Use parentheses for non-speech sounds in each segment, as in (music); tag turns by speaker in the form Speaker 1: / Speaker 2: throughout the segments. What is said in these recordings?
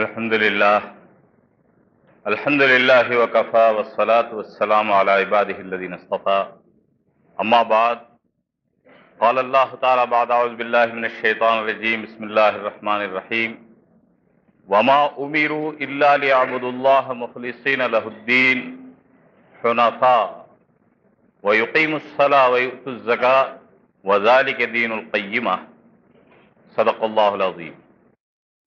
Speaker 1: الحمدللہ الحمدللہ وکفا والصلاة والسلام وسلاۃ وسلام علی عباد الدین اصطفیٰ اما بعد، قال اللہ تعالی بعد، اعوذ باللہ من الشیطان الرجیم، بسم اللہ الرحمن الرحیم. وما امیرو الا لعبد اللہ مخلصین له الدین حنفا ویقیم الصلاة ويؤتوا الزکاة وذالک دین القیمہ. صدق اللہ العظیم.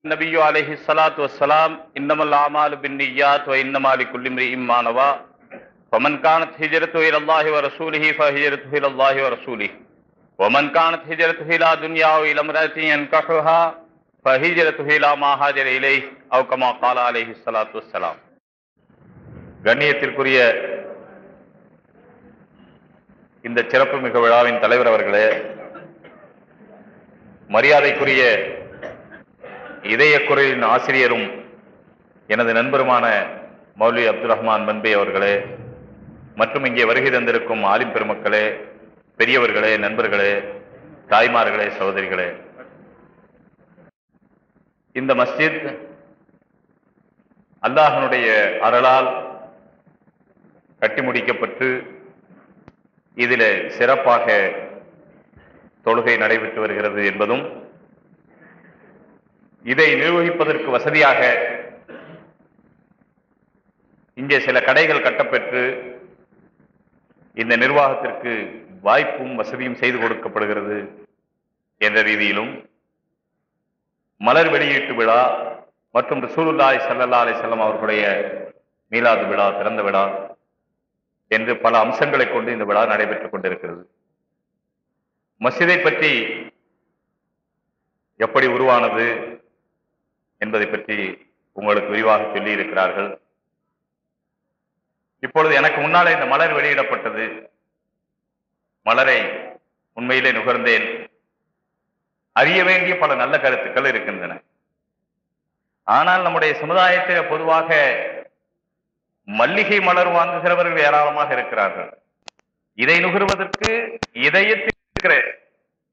Speaker 1: النبي عليه الصلاة والسلام إنما الأعمال بالنيات وإنما لكل امرئ ما نوى فمن كانت هجرته إلى الله ورسوله فهجرته إلى الله ورسوله ومن كانت هجرته إلى دنيا أو إلى امرأة ينكحها فهجرته إلى ما هاجر إليه أو كما قال عليه الصلاة والسلام கண்ணியத்திற்குரிய இந்த சிறப்புமிகு விழாவின் தலைவர் அவர்களே மரியாதைக்குரிய இதய குரலின் ஆசிரியரும் எனது நண்பருமான மௌலி அப்துல் ரஹ்மான் பன்பே அவர்களே மற்றும் இங்கே வருகை தந்திருக்கும் ஆலிம் பெருமக்களே பெரியவர்களே நண்பர்களே தாய்மார்களே சகோதரிகளே. இந்த மஸ்ஜித் அல்லாஹனுடைய அருளால் கட்டி முடிக்கப்பட்டு இதில் சிறப்பாக தொழுகை நடைபெற்று வருகிறது என்பதும் இதை நிர்வகிப்பதற்கு வசதியாக இங்கே சில கடைகள் கட்டப்பெற்று இந்த நிர்வாகத்திற்கு வாய்ப்பும் வசதியும் செய்து கொடுக்கப்படுகிறது என்ற ரீதியிலும் மலர் வெளியீட்டு விழா மற்றும் ரசூலுல்லாய் சல்லல்லா அலிசல்லாம் அவர்களுடைய மீலாது விழா திறந்த விழா என்று பல அம்சங்களை கொண்டு இந்த விழா நடைபெற்றுக் கொண்டிருக்கிறது. மசிதை பற்றி எப்படி உருவானது? என்பதை பற்றி உங்களுக்கு விரிவாக சொல்லி இருக்கிறார்கள் இப்பொழுது எனக்கு முன்னாலே இந்த மலர் வெளியிடப்பட்டது. மலரை உண்மையிலே நுகர்ந்தேன். அறிய வேண்டிய பல நல்ல கருத்துக்கள் இருக்கின்றன. ஆனால் நம்முடைய சமுதாயத்தில் பொதுவாக மல்லிகை மலர் வாங்குகிறவர்கள் ஏராளமாக இருக்கிறார்கள். இதை நுகர்வதற்கு இதயத்தில் இருக்கிற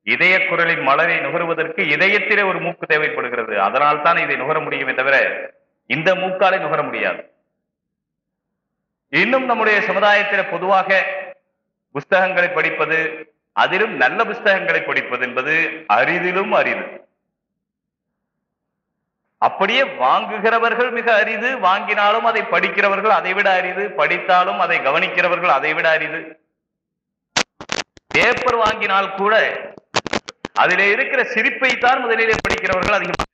Speaker 1: இதய குரலின் மலரை நுகருவதற்கு இதயத்திலே ஒரு மூக்கு தேவைப்படுகிறது. அதனால் தான் இதை நுகர முடியுமே தவிர இந்த மூக்காலை நுகர முடியாது. இன்னும் நம்முடைய சமுதாயத்தில் பொதுவாக புஸ்தகங்களை படிப்பது அதிலும் நல்ல புஸ்தகங்களை படிப்பது என்பது அரிதிலும் அரிது. அப்படியே வாங்குகிறவர்கள் மிக அரிது வாங்கினாலும் அதை படிக்கிறவர்கள் அதை விட அரிது படித்தாலும் அதை கவனிக்கிறவர்கள் அதை விட அரிது. பேப்பர் வாங்கினால் கூட அதிலே இருக்கிற சிரிப்பை தான் முதலிலே படிக்கிறவர்கள் அதிகமாக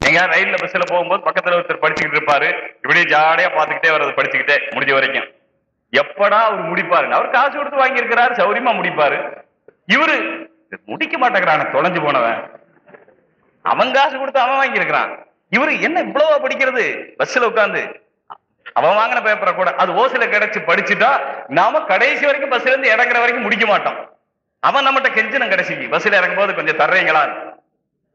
Speaker 1: நீங்க ரயில்ல பஸ்ல போகும்போது பக்கத்துல ஒருத்தர் படிச்சுக்கிட்டு இருப்பாரு. இப்படியே ஜாலியா பாத்துக்கிட்டே வர்றது படிச்சுக்கிட்டே முடிஞ்ச வரைக்கும். எப்படா அவர் முடிப்பாரு அவர் காசு கொடுத்து வாங்கியிருக்கிறாரு சௌரியமா முடிப்பாரு. இவரு முடிக்க மாட்டேங்கிறான தொலைஞ்சு போனவன். அவன் காசு கொடுத்து அவன் வாங்கியிருக்கிறான். இவரு என்ன இவ்வளவா படிக்கிறது? பஸ்ல உட்காந்து அவன் வாங்கின பேப்பரை கூட. அது ஓசில கிடைச்சு படிச்சுட்டா நாம கடைசி வரைக்கும் பஸ்ல இருந்து இறங்குற வரைக்கும் முடிக்க மாட்டோம். அவன் நம்மகிட்ட கெஞ்சினம் கடைசிக்கு பஸ்ல இறங்கும் போது கொஞ்சம் தர்றீங்களா?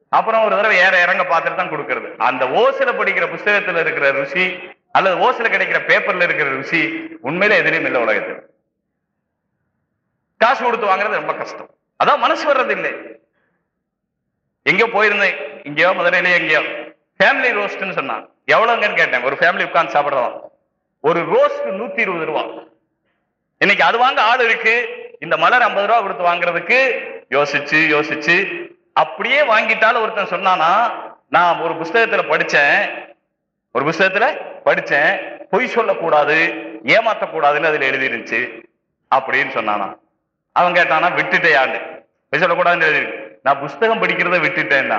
Speaker 1: அப்புறம் ஒரு தடவை ஏற இறங்க பார்த்துட்டு தான் கொடுக்கறது. அந்த ஓசில படிக்கிற புஸ்தகத்துல இருக்கிற ருசி அல்லது ஓசில கிடைக்கிற பேப்பர்ல இருக்கிற ருசி உண்மையில எதிரையும் இல்லை உலகத்தில். காசு கொடுத்து வாங்குறது ரொம்ப கஷ்டம். அதான் மனசு வர்றது இல்லை. எங்கேயோ போயிருந்தேன். இங்கேயோ மதுரையிலேயே எங்கேயோ. ஃபேமிலி ரோஸ்ட்னு சொன்னான் எவ்வளவுங்கன்னு கேட்டேன். ஒரு ஃபேமிலி உட்கார்ந்து சாப்பிடுறோம். ஒரு ரோஸ்ட் நூத்தி இருபது ரூபா. இன்னைக்கு அது வாங்க ஆள் இருக்கு. இந்த மலர் ஐம்பது ரூபா கொடுத்து வாங்குறதுக்கு யோசிச்சு யோசிச்சு அப்படியே வாங்கிட்டாலும் ஒருத்தன் சொன்னானா நான் ஒரு புஸ்தகத்துல படிச்சேன் ஒரு புஸ்தகத்துல படிச்சேன் பொய் சொல்லக்கூடாது ஏமாத்தக்கூடாதுன்னு அதுல எழுதிருந்துச்சு அப்படின்னு சொன்னானா. அவன் கேட்டானா விட்டுட்டேயாண்டு பொய் சொல்லக்கூடாதுன்னு எழுதிருக்கு நான் புஸ்தகம் படிக்கிறத விட்டுட்டேன்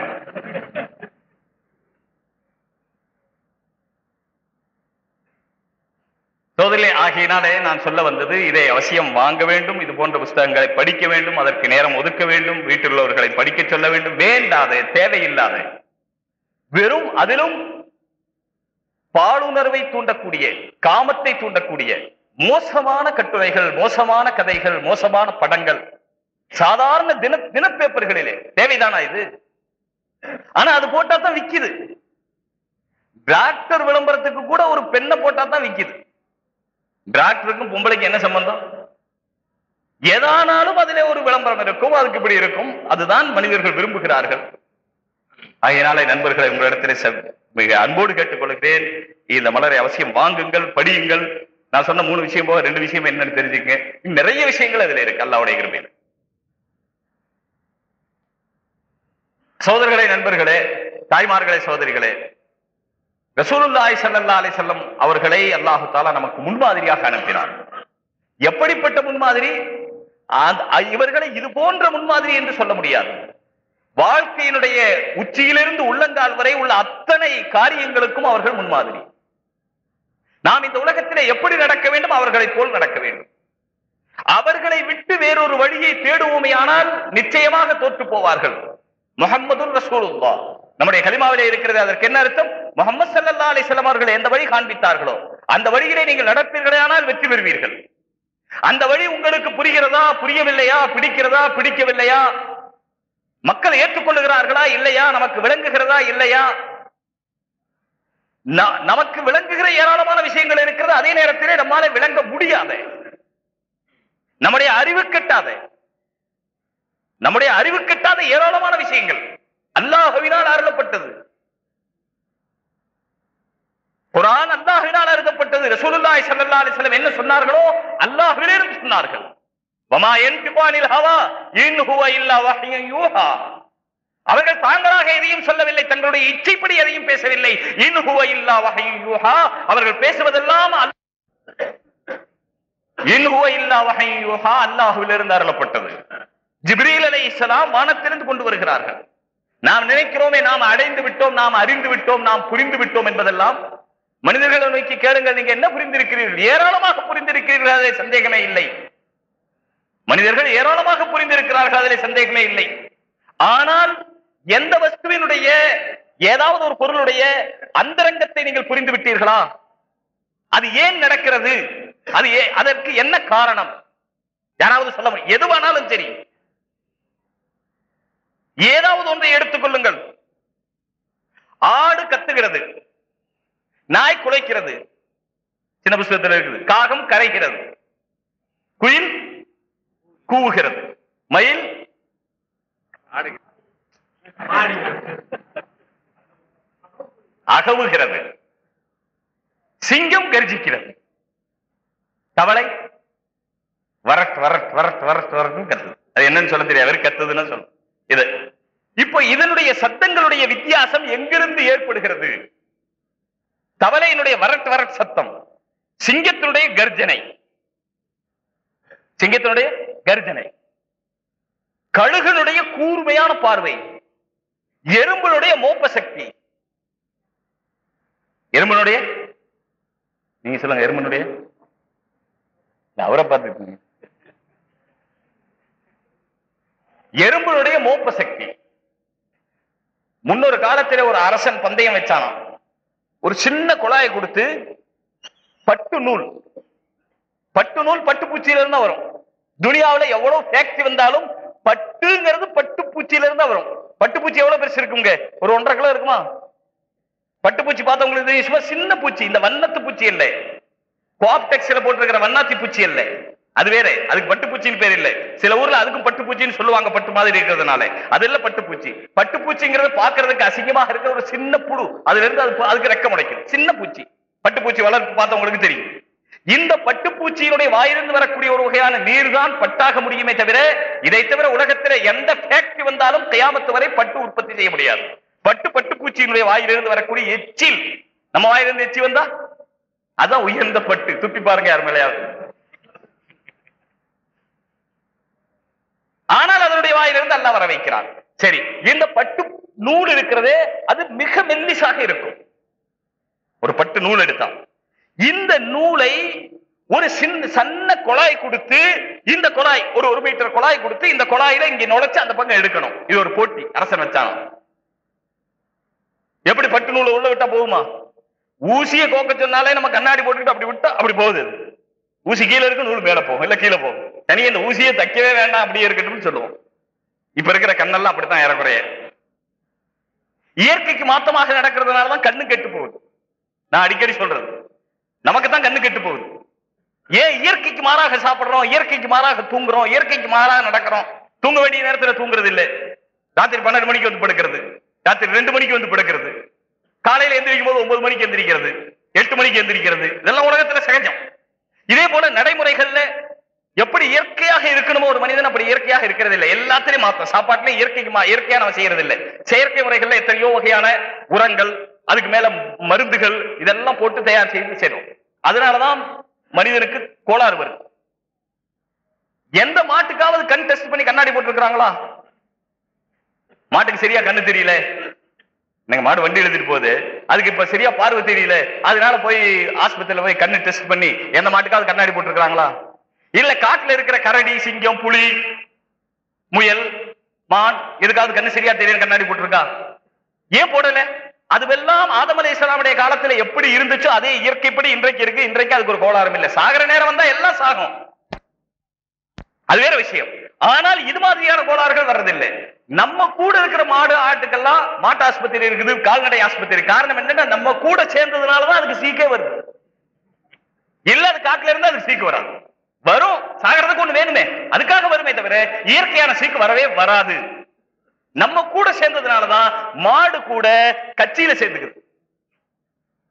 Speaker 1: சோதரிலே ஆகையினாலே ஆகியனாலே நான் சொல்ல வந்தது இதை அவசியம் வாங்க வேண்டும் இது போன்ற புஸ்தகங்களை படிக்க வேண்டும் அதற்கு நேரம் ஒதுக்க வேண்டும் வீட்டில் உள்ளவர்களை படிக்க சொல்ல வேண்டும் வேண்டாத தேவையில்லாத வெறும் அதிலும் பாலுணர்வை தூண்டக்கூடிய காமத்தை தூண்டக்கூடிய மோசமான கட்டுரைகள் மோசமான கதைகள் மோசமான படங்கள் சாதாரண தின தினப்பேப்பர்களிலே. தேவைதானா இது? ஆனா அது போட்டா தான் விக்குது. டிராக்டர் விளம்பரத்துக்கு கூட ஒரு பெண்ணை போட்டா தான் விக்குது. டாக்டருக்கும் பொம்பளைக்கு என்ன சம்பந்தம்? எதானாலும் அதிலே ஒரு விளம்பரம் இருக்கும் அதுக்கு இப்படி இருக்கும். அதுதான் மனிதர்கள் விரும்புகிறார்கள். அதனால நண்பர்களை உங்களிடத்தில் மிக அன்போடு கேட்டுக்கொள்கிறேன். இந்த மலரை அவசியம் வாங்குங்கள் படியுங்கள். நான் சொன்ன மூணு விஷயம் போக ரெண்டு விஷயம் என்னன்னு தெரிஞ்சுக்கங்க. இன்னும் நிறைய விஷயங்கள் அதுல இருக்கு. அல்லாவுடைய கிருபையில். சோதர்களே நண்பர்களே தாய்மார்களே சோதரிகளே ரசூலுல்லாய் சல்லா அலி செல்லம் அவர்களை அல்லாஹு தாலா நமக்கு முன்மாதிரியாக அனுப்பினார் எப்படிப்பட்ட முன்மாதிரி? இவர்களை இது போன்ற முன்மாதிரி என்று சொல்ல முடியாது. வாழ்க்கையினுடைய உச்சியிலிருந்து உள்ளங்கால் வரை உள்ள அத்தனை காரியங்களுக்கும் அவர்கள் முன்மாதிரி. நாம் இந்த உலகத்திலே எப்படி நடக்க வேண்டும்? அவர்களைப் போல் நடக்க வேண்டும். அவர்களை விட்டு வேறொரு வழியை தேடுவோமே ஆனால் நிச்சயமாக தோற்று போவார்கள். முகமது ரசூலுல்லா நம்முடைய கலிமாவிலே இருக்கிறது. அதற்கு என்ன அர்த்தம்? முகமது சல்லா அலைஹி அவர்கள் எந்த வழி காண்பித்தார்களோ அந்த வழியிலே நீங்கள் நடப்பீர்களே ஆனால் வெற்றி பெறுவீர்கள். அந்த வழி உங்களுக்கு புரிகிறதா புரியவில்லையா பிடிக்கிறதா பிடிக்கவில்லையா? மக்கள் ஏற்றுக்கொள்ளுகிறார்களா இல்லையா? நமக்கு விளங்குகிறதா இல்லையா? நமக்கு விளங்குகிற ஏராளமான விஷயங்கள் இருக்கிறது. அதே நேரத்திலே நம்மால விளங்க முடியாது. நம்முடைய அறிவு கெட்டாத. நம்முடைய அறிவு கெட்டாத ஏராளமான விஷயங்கள். அல்லாஹுவினால் அருளப்பட்டது. குரான் அல்லாஹினால் அறுக்கப்பட்டது ரசூலுல்லாஹி ஸல்லல்லாஹு அலைஹி வஸல்லம் என்ன சொன்னார்களோ? அல்லாஹ்விலிருந்து சொன்னார்கள். வமா யன்திபானில் ஹவா? இன் ஹுவ இல்லா வஹ்யுன் யூஹா. அவர்கள் தாங்களாக எதையும் சொல்லவில்லை தங்களுடைய இச்சைப்படி எதையும் பேசவில்லை. இன் ஹுவ இல்லா வஹ்யுன் யூஹா. அவர்கள் பேசுவதெல்லாம் இன் ஹுவ இல்லா வஹ்யுன் யூஹா அல்லாஹுவிலிருந்து அருளப்பட்டது. ஜிப்ரீல் அலைஹிஸ்ஸலாம் வானத்திலிருந்து கொண்டு வருகிறார்கள். நாம் நினைக்கிறோமே நாம் அடைந்து விட்டோம் நாம் அறிந்து விட்டோம் நாம் புரிந்து விட்டோம் என்பதெல்லாம் மனிதர்களை நோக்கி கேளுங்கள் நீங்க என்ன புரிந்திருக்கிறீர்கள்? ஏராளமாக புரிந்திருக்கிறீர்கள் அதில் சந்தேகமே இல்லை. மனிதர்கள் ஏராளமாக புரிந்திருக்கிறார்கள் அதில் சந்தேகமே இல்லை. ஆனால் எந்த வஸ்துவினுடைய ஏதாவது ஒரு பொருளுடைய அந்தரங்கத்தை நீங்கள் புரிந்து விட்டீர்களா? அது ஏன் நடக்கிறது? அது ஏ- அதற்கு என்ன காரணம்? யாராவது சொல்ல முடியும்? எதுவானாலும் சரி. ஏதாவது ஒன்றை எடுத்துக் கொள்ளுங்கள். ஆடு கத்துகிறது. நாய் குலைக்கிறது. சின்ன புஸ்தகத்தில் இருக்குது. காகம் கரைகிறது. குயில் கூவுகிறது. மயில் அகவுகிறது. சிங்கம் கர்ஜிக்கிறது. தவளை வரட் வரட் வரட் வரட் வரட்னு கத்துது. அது என்னன்னு சொல்ல தெரியாது. வெறும் கத்துதுன்னு சொல்லும் இது. இப்போ இதனுடைய சத்தங்களுடைய வித்தியாசம் எங்கிருந்து ஏற்படுகிறது? தவளையினுடைய வரட் வரட் சத்தம். சிங்கத்தினுடைய கர்ஜனை. சிங்கத்தினுடைய கர்ஜனை. கழுகனுடைய கூர்மையான பார்வை. எறும்பனுடைய மோப்ப சக்தி. எறும்பனுடைய? நீங்க சொல்லுங்க எறும்புனுடைய? அவரை பார்த்துக்கீங்க எறும்பனுடைய மோப்ப சக்தி. முன்னொரு காலத்திலே ஒரு அரசன் பந்தயம் வச்சானாம். ஒரு சின்ன குழாயை கொடுத்து பட்டு நூல். பட்டு நூல் பட்டுப்பூச்சியில இருந்தா வரும். துனியாவில் எவ்வளவு ஃபேக்டரி வந்தாலும் பட்டுங்கிறது பட்டுப்பூச்சியில இருந்தா வரும். பட்டுப்பூச்சி எவ்வளவு பெருசு இருக்குங்க? ஒரு ஒன்றரை கிலோ இருக்குமா? பட்டுப்பூச்சி பார்த்தா உங்களுக்கு தெரியும். சும்மா சின்ன பூச்சி இந்த வண்ணத்து பூச்சி இல்லை. கோப்டெக்ஸ்ல போட்டிருக்கிற வண்ணாத்தி பூச்சி இல்லை. அது வேற. அதுக்கு பட்டுப்பூச்சின்னு பேர் இல்லை. சில ஊர்ல அதுக்கும் பட்டுப்பூச்சின்னு சொல்லுவாங்க பட்டு மாதிரி இருக்கிறதுனால. அது இல்ல பட்டுப்பூச்சி. பட்டுப்பூச்சிங்கிறது பாக்குறதுக்கு அசிங்கமாக இருக்கிற ஒரு சின்ன புழு. அதுல இருந்து அது அதுக்கு ரெக்க முடைக்கும் சின்ன பூச்சி. பட்டுப்பூச்சி வளர்ப்பு பார்த்தவங்களுக்கு தெரியும். இந்த பட்டுப்பூச்சியினுடைய வாயிலிருந்து வரக்கூடிய ஒரு வகையான நீர் தான் பட்டாக முடியுமே தவிர இதை தவிர உலகத்துல எந்த ஃபேக்டரி வந்தாலும் கையாமத்து வரை பட்டு உற்பத்தி செய்ய முடியாது. பட்டு பட்டுப்பூச்சியினுடைய வாயிலிருந்து வரக்கூடிய எச்சில். நம்ம வாயிலிருந்து எச்சி வந்தா? அதான் உயர்ந்த பட்டு. துப்பி பாருங்க யார் மேலையாவது. ஆனால் அதனுடைய வாயிலிருந்து அல்ல வர வைக்கிறார். சரி இந்த பட்டு நூல் இருக்கிறதே அது மிக மெல்லிசாக இருக்கும். ஒரு பட்டு நூல் எடுத்தான் இந்த நூலை ஒரு சின்ன சன்ன குழாய் கொடுத்து இந்த குழாய் ஒரு ஒரு மீட்டர் குழாய் கொடுத்து இந்த குழாயில இங்க நுழைச்சு அந்த பக்கம் எடுக்கணும். இது ஒரு போட்டி அரசன் வச்சானோ எப்படி பட்டு நூலை உள்ள விட்டா போகுமா? ஊசியை கோக்க சொன்னாலே நம்ம கண்ணாடி போட்டுக்கிட்டு அப்படி விட்டா அப்படி போகுது. ஊசி கீழே இருக்கு நூல் மேல போகும். இல்ல கீழே போகும். தனி இந்த ஊசியை தைக்கவே வேண்டாம் அப்படியே இருக்கட்டும்னு சொல்லுவோம். இப்ப இருக்கிற கண்ணெல்லாம் அப்படித்தான் ஏறக்குறைய. இயற்கைக்கு மாத்தமாக நடக்கிறதுனாலதான் கண்ணு கெட்டு போகுது. நான் அடிக்கடி சொல்றது. நமக்கு தான் கண்ணு கெட்டு போகுது. ஏன் இயற்கைக்கு மாறாக சாப்பிடுறோம் இயற்கைக்கு மாறாக தூங்குறோம் இயற்கைக்கு மாறாக நடக்கிறோம்? தூங்க வேண்டிய நேரத்துல தூங்குறது இல்லை. ராத்திரி பன்னெண்டு மணிக்கு வந்து படுக்கிறது. ராத்திரி ரெண்டு மணிக்கு வந்து படுக்கிறது.
Speaker 2: காலையில எந்திரிக்கும் போது ஒன்பது மணிக்கு எந்திரிக்கிறது. எட்டு மணிக்கு எந்திரிக்கிறது. இதெல்லாம் உலகத்துல சகஜம். இதே போல நடைமுறைகள்ல எப்படி இயற்கையாக இருக்கணுமோ ஒரு மனிதன் அப்படி இயற்கையாக இருக்கிறது இல்லை எல்லாத்திலையும் மாற்றம். சாப்பாட்டுலயும் இயற்கைக்கு இயற்கையா நம்ம செய்யறது இல்லை செயற்கை முறைகள்ல எத்தனையோ வகையான உரங்கள் அதுக்கு மேல மருந்துகள் இதெல்லாம் போட்டு தயார் செய்து செய்யணும். அதனாலதான் மனிதனுக்கு கோளாறு வருது. எந்த மாட்டுக்காவது கண் டெஸ்ட் பண்ணி கண்ணாடி போட்டுருக்காங்களா மாட்டுக்கு சரியா கண்ணு தெரியல. நீங்க மாடு வண்டி எழுதிட்டு போகுது. அதுக்கு இப்ப சரியா பார்வை தெரியல. அதனால போய் ஆஸ்பத்திரியில போய் கண்ணு டெஸ்ட் பண்ணி எந்த மாட்டுக்காவது கண்ணாடி போட்டுருக்காங்களா இல்ல காட்டுல இருக்கிற கரடி சிங்கம் புலி முயல் மான் எதுக்காவது கண்ணு சரியா தெரியும் கண்ணாடி போட்டிருக்கா? ஏன் போடல? அதுவெல்லாம் ஆதமலை இஸ்லாமுடைய காலத்துல எப்படி இருந்துச்சோ அதே இயற்கைப்படி இன்றைக்கு இருக்கு. இன்றைக்கு அதுக்கு ஒரு கோளாறும் இல்லை. சாகர நேரம் வந்தா எல்லாம் சாகும். அது வேற விஷயம். ஆனால் இது மாதிரியான கோளாறுகள் வர்றதில்லை. நம்ம கூட இருக்கிற மாடு ஆட்டுக்கெல்லாம் மாட்டு ஆஸ்பத்திரி இருக்குது கால்நடை ஆஸ்பத்திரி. காரணம் என்னன்னா நம்ம கூட சேர்ந்ததுனாலதான் அதுக்கு சீக்கே வருது. இல்ல அது காட்டுல இருந்து அதுக்கு சீக்கு வராது. வரும் சாகிறதுக்கு ஒண்ணு வேணுமே. அதுக்காக வருமே தவிர இயற்கையான சீக்கு வரவே வராது. நம்ம கூட சேர்ந்ததுனாலதான் மாடு கூட கட்சியில சேர்ந்துக்குது.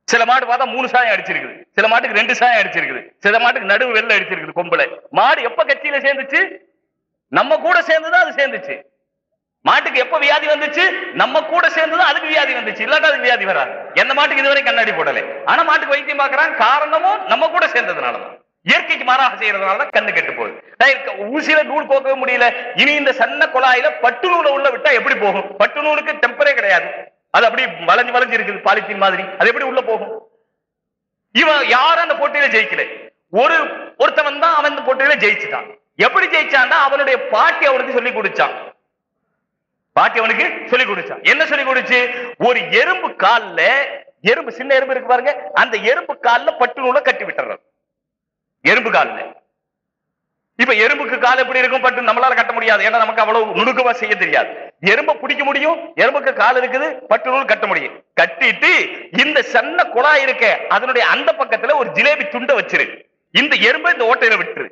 Speaker 2: சில மாடு பார்த்தா மூணு சாயம் அடிச்சிருக்குது. சில மாட்டுக்கு ரெண்டு சாயம் அடிச்சிருக்குது. சில மாட்டுக்கு நடுவு வெள்ள அடிச்சிருக்குது கொம்புல. மாடு எப்ப கட்சியில சேர்ந்துச்சு? நம்ம கூட சேர்ந்துதான் அது சேர்ந்துச்சு. மாட்டுக்கு எப்ப வியாதி வந்துச்சு? நம்ம கூட சேர்ந்துதான் அதுக்கு வியாதி வந்துச்சு. இல்லாட்டா அதுக்கு வியாதி வராது. எந்த மாட்டுக்கு இதுவரை கண்ணாடி போடல. ஆனா மாட்டுக்கு வைத்தியம் பாக்குறான் காரணமும் நம்ம கூட சேர்ந்ததுனாலதான். இயற்கைக்கு மாறாக செய்யறதுனாலதான் கண்ணு கெட்டு போகுது. ஊசியில நூல் கோக்கவே முடியல. இனி இந்த சன்ன குழாயில பட்டு நூலை உள்ள விட்டா எப்படி போகும்? பட்டு நூலுக்கு டெம்பரே கிடையாது. அது அப்படி வளைஞ்சு வளைஞ்சு இருக்குது பாலித்தீன் மாதிரி. அது எப்படி உள்ள போகும்? இவன் யாரும் அந்த போட்டியில ஜெயிக்கல. ஒரு ஒருத்தவன் தான் அவன் இந்த போட்டியில ஜெயிச்சுட்டான். எப்படி ஜெயிச்சான்னா அவனுடைய பாட்டி அவனுக்கு சொல்லி கொடுத்தான் பாட்டி அவனுக்கு சொல்லி கொடுத்தான் என்ன சொல்லி கொடுச்சு? ஒரு எறும்பு கால்ல எறும்பு சின்ன எறும்பு இருக்கு பாருங்க அந்த எறும்பு கால்ல பட்டு நூலை கட்டி விட்டுறான் எறும்பு கால்ல. இப்ப எறும்புக்கு கால் எப்படி இருக்கும்? பட்டு நம்மளால கட்ட முடியாது. ஏன்னா நமக்கு அவ்வளவு நுணுக்கமா செய்ய தெரியாது. எறும்பை பிடிக்க முடியும் எறும்புக்கு கால் இருக்குது பட்டு நூல் கட்ட முடியும். கட்டிட்டு இந்த சன்ன குழாய் இருக்க அதனுடைய அந்த பக்கத்துல ஒரு ஜிலேபி துண்டை வச்சிரு. இந்த எறும்பை இந்த ஓட்டையில விட்டுரு.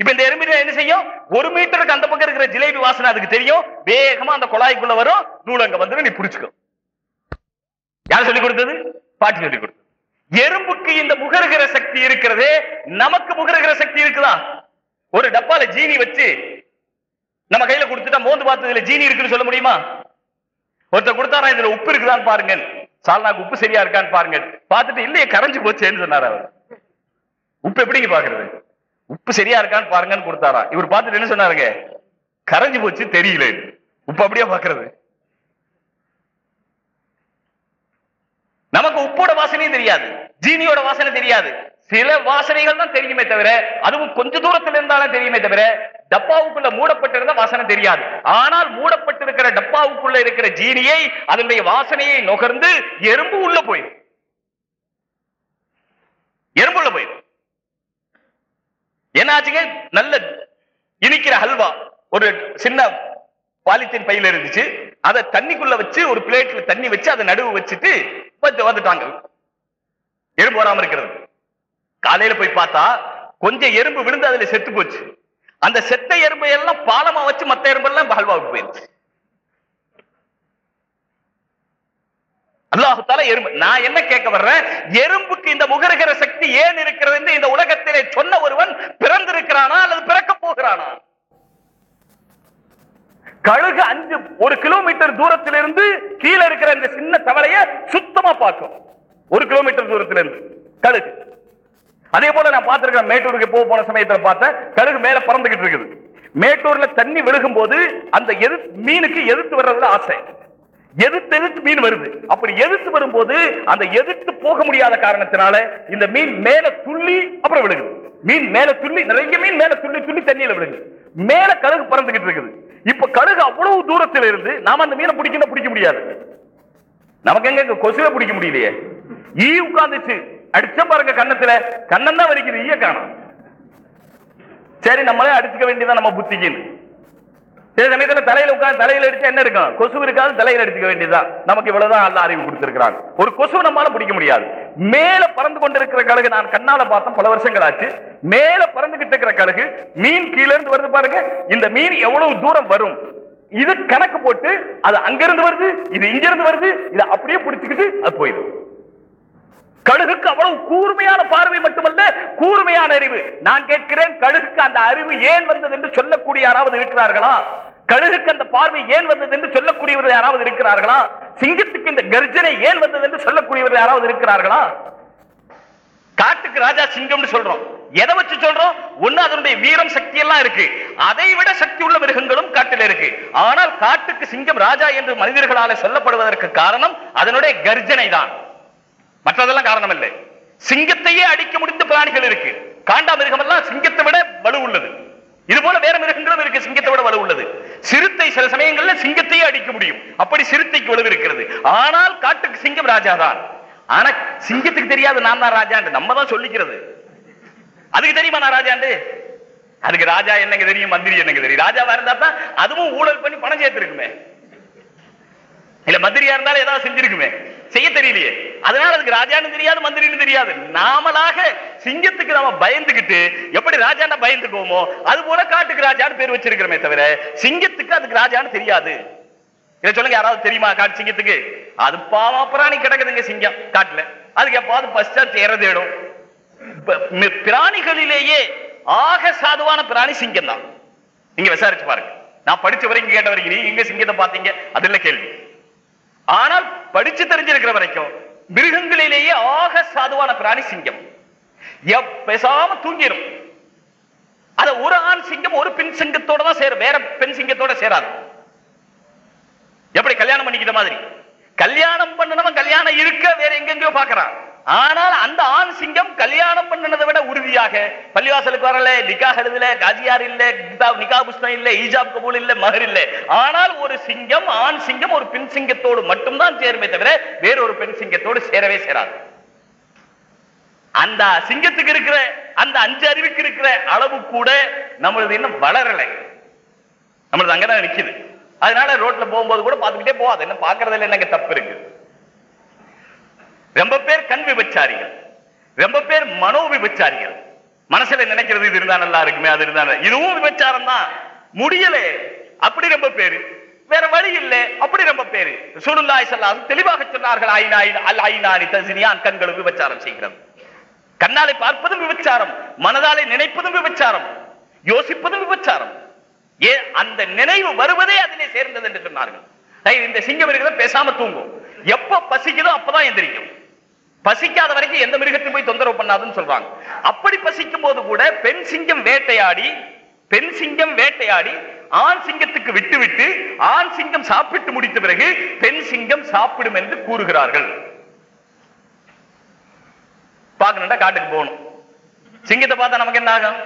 Speaker 2: இப்ப இந்த எறும்பு என்ன செய்யும்? ஒரு மீட்டருக்கு அந்த பக்கம் இருக்கிற ஜிலேபி வாசனை அதுக்கு தெரியும். வேகமா அந்த குழாய்க்குள்ள வரும். நூல் அங்க வந்துடும் நீ புடிச்சுக்கோ. யார் சொல்லி கொடுத்தது? பாட்டி சொல்லி கொடுத்தது. எறும்புக்கு இந்த முகருகிற சக்தி இருக்கிறதே. நமக்கு முகருகிற சக்தி இருக்குதா? ஒரு டப்பால ஜீனி வச்சு நம்ம கையில கொடுத்துட்டா மோந்து பார்த்ததுல ஜீனி இருக்குன்னு சொல்ல முடியுமா? ஒருத்தர் கொடுத்தாரா இதுல உப்பு இருக்குதான்னு பாருங்க சால்னாக்கு உப்பு சரியா இருக்கான்னு பாருங்க பார்த்துட்டு இல்லையே கரைஞ்சு போச்சேன்னு சொன்னார் அவர். உப்பு எப்படிங்க பாக்குறது உப்பு சரியா இருக்கான்னு பாருங்கன்னு கொடுத்தாரா. இவர் பார்த்துட்டு என்ன சொன்னாருங்க? கரைஞ்சு போச்சு தெரியல உப்பு அப்படியே பாக்குறது நமக்கு உப்போட வாசனையும் தெரியாது ஜீனியோட வாசனை தெரியாது. சில வாசனைகள் தான் தெரியுமே தவிர அதுவும் கொஞ்ச தூரத்துல இருந்தாலும் தெரியுமே தவிர டப்பாவுக்குள்ள மூடப்பட்டிருந்த வாசனை தெரியாது. ஆனால் மூடப்பட்டிருக்கிற டப்பாவுக்குள்ள இருக்கிற ஜீனியை அதனுடைய வாசனையை நுகர்ந்து எறும்பு உள்ள போயிடும் எறும்பு உள்ள போயிடும் என்னாச்சுங்க? நல்ல இனிக்கிற ஹல்வா. ஒரு சின்ன பாலித்தீன் பையில இருந்துச்சு. அதை தண்ணிக்குள்ள வச்சு ஒரு பிளேட்ல தண்ணி வச்சு அதை நடுவு வச்சுட்டு வந்துட்டாங்க. எறும்பு வராம இருக்கிறது. காலையில போய் பார்த்தா கொஞ்சம் எறும்பு விழுந்து அதுல செத்து போச்சு. அந்த செத்த எறும்பை எல்லாம் பாலமா வச்சு மத்த எறும்பெல்லாம் ஹல்வாவுக்கு போயிருச்சு. அல்லாஹால எறும்பு. நான் என்ன கேட்க வர்றேன்? எறும்புக்கு இந்த முகருகிற சக்தி ஏன் இருக்கிறது இந்த உலகத்திலே சொன்ன ஒருவன் பிறந்திருக்கிறானா அல்லது பிறக்க போகிறானா? கழுகு அஞ்சு ஒரு கிலோமீட்டர் தூரத்திலிருந்து கீழே இருக்கிற இந்த சின்ன தவளைய சுத்தமா பார்க்கும். ஒரு கிலோமீட்டர் தூரத்துல இருந்து கழுகு. அதே போல நான் பார்த்திருக்கேன் மேட்டூருக்கு போக போன சமயத்தில் பார்த்தேன் கழுகு மேல பறந்துகிட்டு இருக்குது. மேட்டூர்ல தண்ணி விழுகும் போது அந்த எதிர் மீனுக்கு எதிர்த்து வர்றதுல ஆசை. எதிர்த்து எதிர்த்து மீன் வருது. அப்படி எதிர்த்து வரும்போது அந்த எதிர்த்து போக முடியாத காரணத்தினால இந்த மீன் மேல துள்ளி அப்புறம் விழுகுது. மீன் மேல துள்ளி நிறைய மீன் மேல துள்ளி துள்ளி தண்ணியில விழுகுது. மேல கழுகு பறந்துகிட்டு இருக்குது. இப்ப கழுகு அவ்வளவு தூரத்துல இருந்து நாம அந்த மீனை பிடிக்கணும் பிடிக்க முடியாது. நமக்கு எங்க இங்க கொசுவை பிடிக்க முடியலையே. ஈ உட்கார்ந்துச்சு. அடிச்ச பாருங்க கண்ணத்துல கண்ணன் தான் வலிக்குது ஈய காணும். சரி நம்மளே அடிச்சுக்க வேண்டியதான் நம்ம புத்திக்குன்னு சில சமயத்துல தலையில உட்கார்ந்து தலையில அடிச்சா என்ன இருக்கும்? கொசு இருக்காது தலையில அடிச்சுக்க வேண்டியதுதான். நமக்கு இவ்வளவுதான் அல்ல அறிவு கொடுத்திருக்கிறான். ஒரு கொசு நம்மளால பிடிக்க முடியாது. மேல பறந்து கொண்டிருக்கிற கழுகு நான் கண்ணால பார்த்தேன் பல வருஷங்கள் ஆச்சு. மேல பறந்துகிட்டு இருக்கிற கழுகு மீன் கீழ இருந்து வருது பாருங்க. இந்த மீன் எவ்வளவு தூரம் வரும்? இது கணக்கு போட்டு அது அங்கிருந்து வருது இது இங்க இருந்து வருது இது அப்படியே பிடிச்சுக்கிட்டு அது போயிடும். கழுகுக்கு அவ்வளவு கூர்மையான பார்வை மட்டுமல்ல கூர்மையான அறிவு. நான் கேட்கிறேன் கழுகுக்கு அந்த அறிவு ஏன் வந்தது என்று சொல்லக்கூடிய யாராவது இருக்கிறார்களா? கழுகுக்கு அந்த பார்வை ஏன் வந்தது என்று சொல்லக்கூடியவர்கள் யாராவது இருக்கிறார்களா? சிங்கத்துக்கு இந்த கர்ஜனை ஏன் வந்தது என்று சொல்லக்கூடியவர்கள் யாராவது இருக்கிறார்களா? காட்டுக்கு ராஜா சிங்கம்னு சொல்றோம். எதை வச்சு சொல்றோம்? ஒண்ணு அதனுடைய வீரம் சக்தி எல்லாம் இருக்கு. அதை விட சக்தி உள்ள மிருகங்களும் காட்டில் இருக்கு. ஆனால் காட்டுக்கு சிங்கம் ராஜா என்று மனிதர்களால சொல்லப்படுவதற்கு காரணம் அதனுடைய கர்ஜனை தான். மற்றதெல்லாம் காரணம் இல்லை சிங்கத்தையே அடிக்க முடிந்த பிராணிகள் இருக்கு. காண்டா மிருகம் எல்லாம் சிங்கத்தை விட வலு உள்ளது. இது போல வேற மிருகங்களும் இருக்கு. சிங்கத்தை விட வலு உள்ளது. சிறுத்தை சில சமயங்கள்ல சிங்கத்தையே அடிக்க முடியும். அப்படி சிறுத்தைக்கு வலு இருக்கிறது. ஆனால் காட்டுக்கு சிங்கம் ராஜா தான். ஆனா சிங்கத்துக்கு தெரியாது நான் தான் ராஜாண்டு நம்ம தான் சொல்லிக்கிறது. அதுக்கு தெரியுமா நான் ராஜாண்டு அதுக்கு ராஜா என்னங்க தெரியும்? மந்திரி என்னங்க தெரியும்? ராஜாவா இருந்தா தான் அதுவும் ஊழல் பண்ணி பணம் சேர்த்திருக்குமே. இல்ல மந்திரியா இருந்தாலும் ஏதாவது செஞ்சிருக்குமே. செய்ய தெரியலையே. அதனால அதுக்கு ராஜான்னு தெரியாது மந்திரின்னு தெரியாது. நாமளாக சிங்கத்துக்கு நாம பயந்துகிட்டு எப்படி ராஜாண்ட பயந்துக்குவோமோ அது போல காட்டுக்கு ராஜான்னு பேர் வச்சிருக்கிறோமே தவிர சிங்கத்துக்கு அதுக்கு ராஜான்னு தெரியாது. இதை சொல்லுங்க யாராவது தெரியுமா காட்டு சிங்கத்துக்கு? அது பாவா பிராணி கிடக்குதுங்க சிங்கம் காட்டுல. அதுக்கு எப்பாவது பஸ்டா சேர தேடும் பிராணிகளிலேயே ஆக சாதுவான பிராணி சிங்கம் தான் நீங்க விசாரிச்சு பாருங்க. நான் படிச்ச வரைக்கும் கேட்ட வரைக்கும் நீங்க சிங்கத்தை பாத்தீங்க அது இல்ல கேள்வி. ஆனால் படிச்சு தெரிஞ்சிருக்கிற வரைக்கும் மிருகங்களிலேயே ஆக சாதுவான பிராணி சிங்கம். எப்பசாம தூங்கிடும் அத ஒரு ஆண் சிங்கம் ஒரு பெண் சிங்கத்தோட தான் சேரும். வேற பெண் சிங்கத்தோட சேராது. எப்படி கல்யாணம் பண்ணிக்கிற மாதிரி? கல்யாணம் பண்ணனவன் கல்யாணம் இருக்க வேற எங்கெங்கயோ பாக்குறான் ஆனால் அந்த ஆண் சிங்கம் கல்யாணம் பண்ணனதை விட உறுதியாக. பள்ளிவாசலுக்கு வரல நிகா எழுதல காஜியார் இல்ல நிகா புஸ்தம் இல்ல ஈஜாப் கபூல் இல்ல மகர் இல்ல. ஆனால் ஒரு சிங்கம் ஆண் சிங்கம் ஒரு பெண் சிங்கத்தோடு மட்டும்தான் சேருமே தவிர வேறொரு பெண் சிங்கத்தோடு சேரவே சேராது. அந்த சிங்கத்துக்கு இருக்கிற அந்த அஞ்சு அறிவுக்கு இருக்கிற அளவு கூட நம்மளது இன்னும் வளரலை. நம்மளது அங்கதான் நிக்குது. அதனால ரோட்ல போகும்போது கூட பார்த்துக்கிட்டே போகாது. என்ன பாக்குறதுல என்னங்க தப்பு இருக்கு. ரொம்ப பேர் கண் விபச்சாரிகள். ரொம்ப பேர் மனோ விபச்சாரிகள். மனசுல நினைக்கிறது இது இருந்தா நல்லா இருக்குமே அது இருந்தா இதுவும் விபச்சாரம் தான் முடியல. அப்படி ரொம்ப பேரு. வேற வழி இல்லை. அப்படி ரொம்ப பேரு. சுருல்லாய் சொல்லாது தெளிவாக சொன்னார்கள் ஐநாயின் அல் ஐநானி தசினியான் கண்களும் விபச்சாரம் செய்கிறது. கண்ணாலை பார்ப்பதும் விபச்சாரம். மனதாலே நினைப்பதும் விபச்சாரம். யோசிப்பதும் விபச்சாரம். ஏன் அந்த நினைவு வருவதே அதிலே சேர்ந்தது என்று சொன்னார்கள். இந்த சிங்கம் இருக்கிறத பேசாம தூங்கும். எப்ப பசிக்குதோ அப்பதான் எந்திரிக்கும். பசிக்காத வரைக்கும் எந்த மிருகத்தையும் போய் தொந்தரவு பண்ணாதுன்னு சொல்றாங்க. அப்படி பசிக்கும் போது கூட பெண் சிங்கம் வேட்டையாடி பெண் சிங்கம் வேட்டையாடி ஆண் சிங்கத்துக்கு விட்டு விட்டு ஆண் சிங்கம் சாப்பிட்டு முடித்த பிறகு பெண் சிங்கம் சாப்பிடும் என்று கூறுகிறார்கள். பார்க்கணுண்டா காட்டுக்கு போகணும். சிங்கத்தை பார்த்தா நமக்கு என்ன ஆகும்?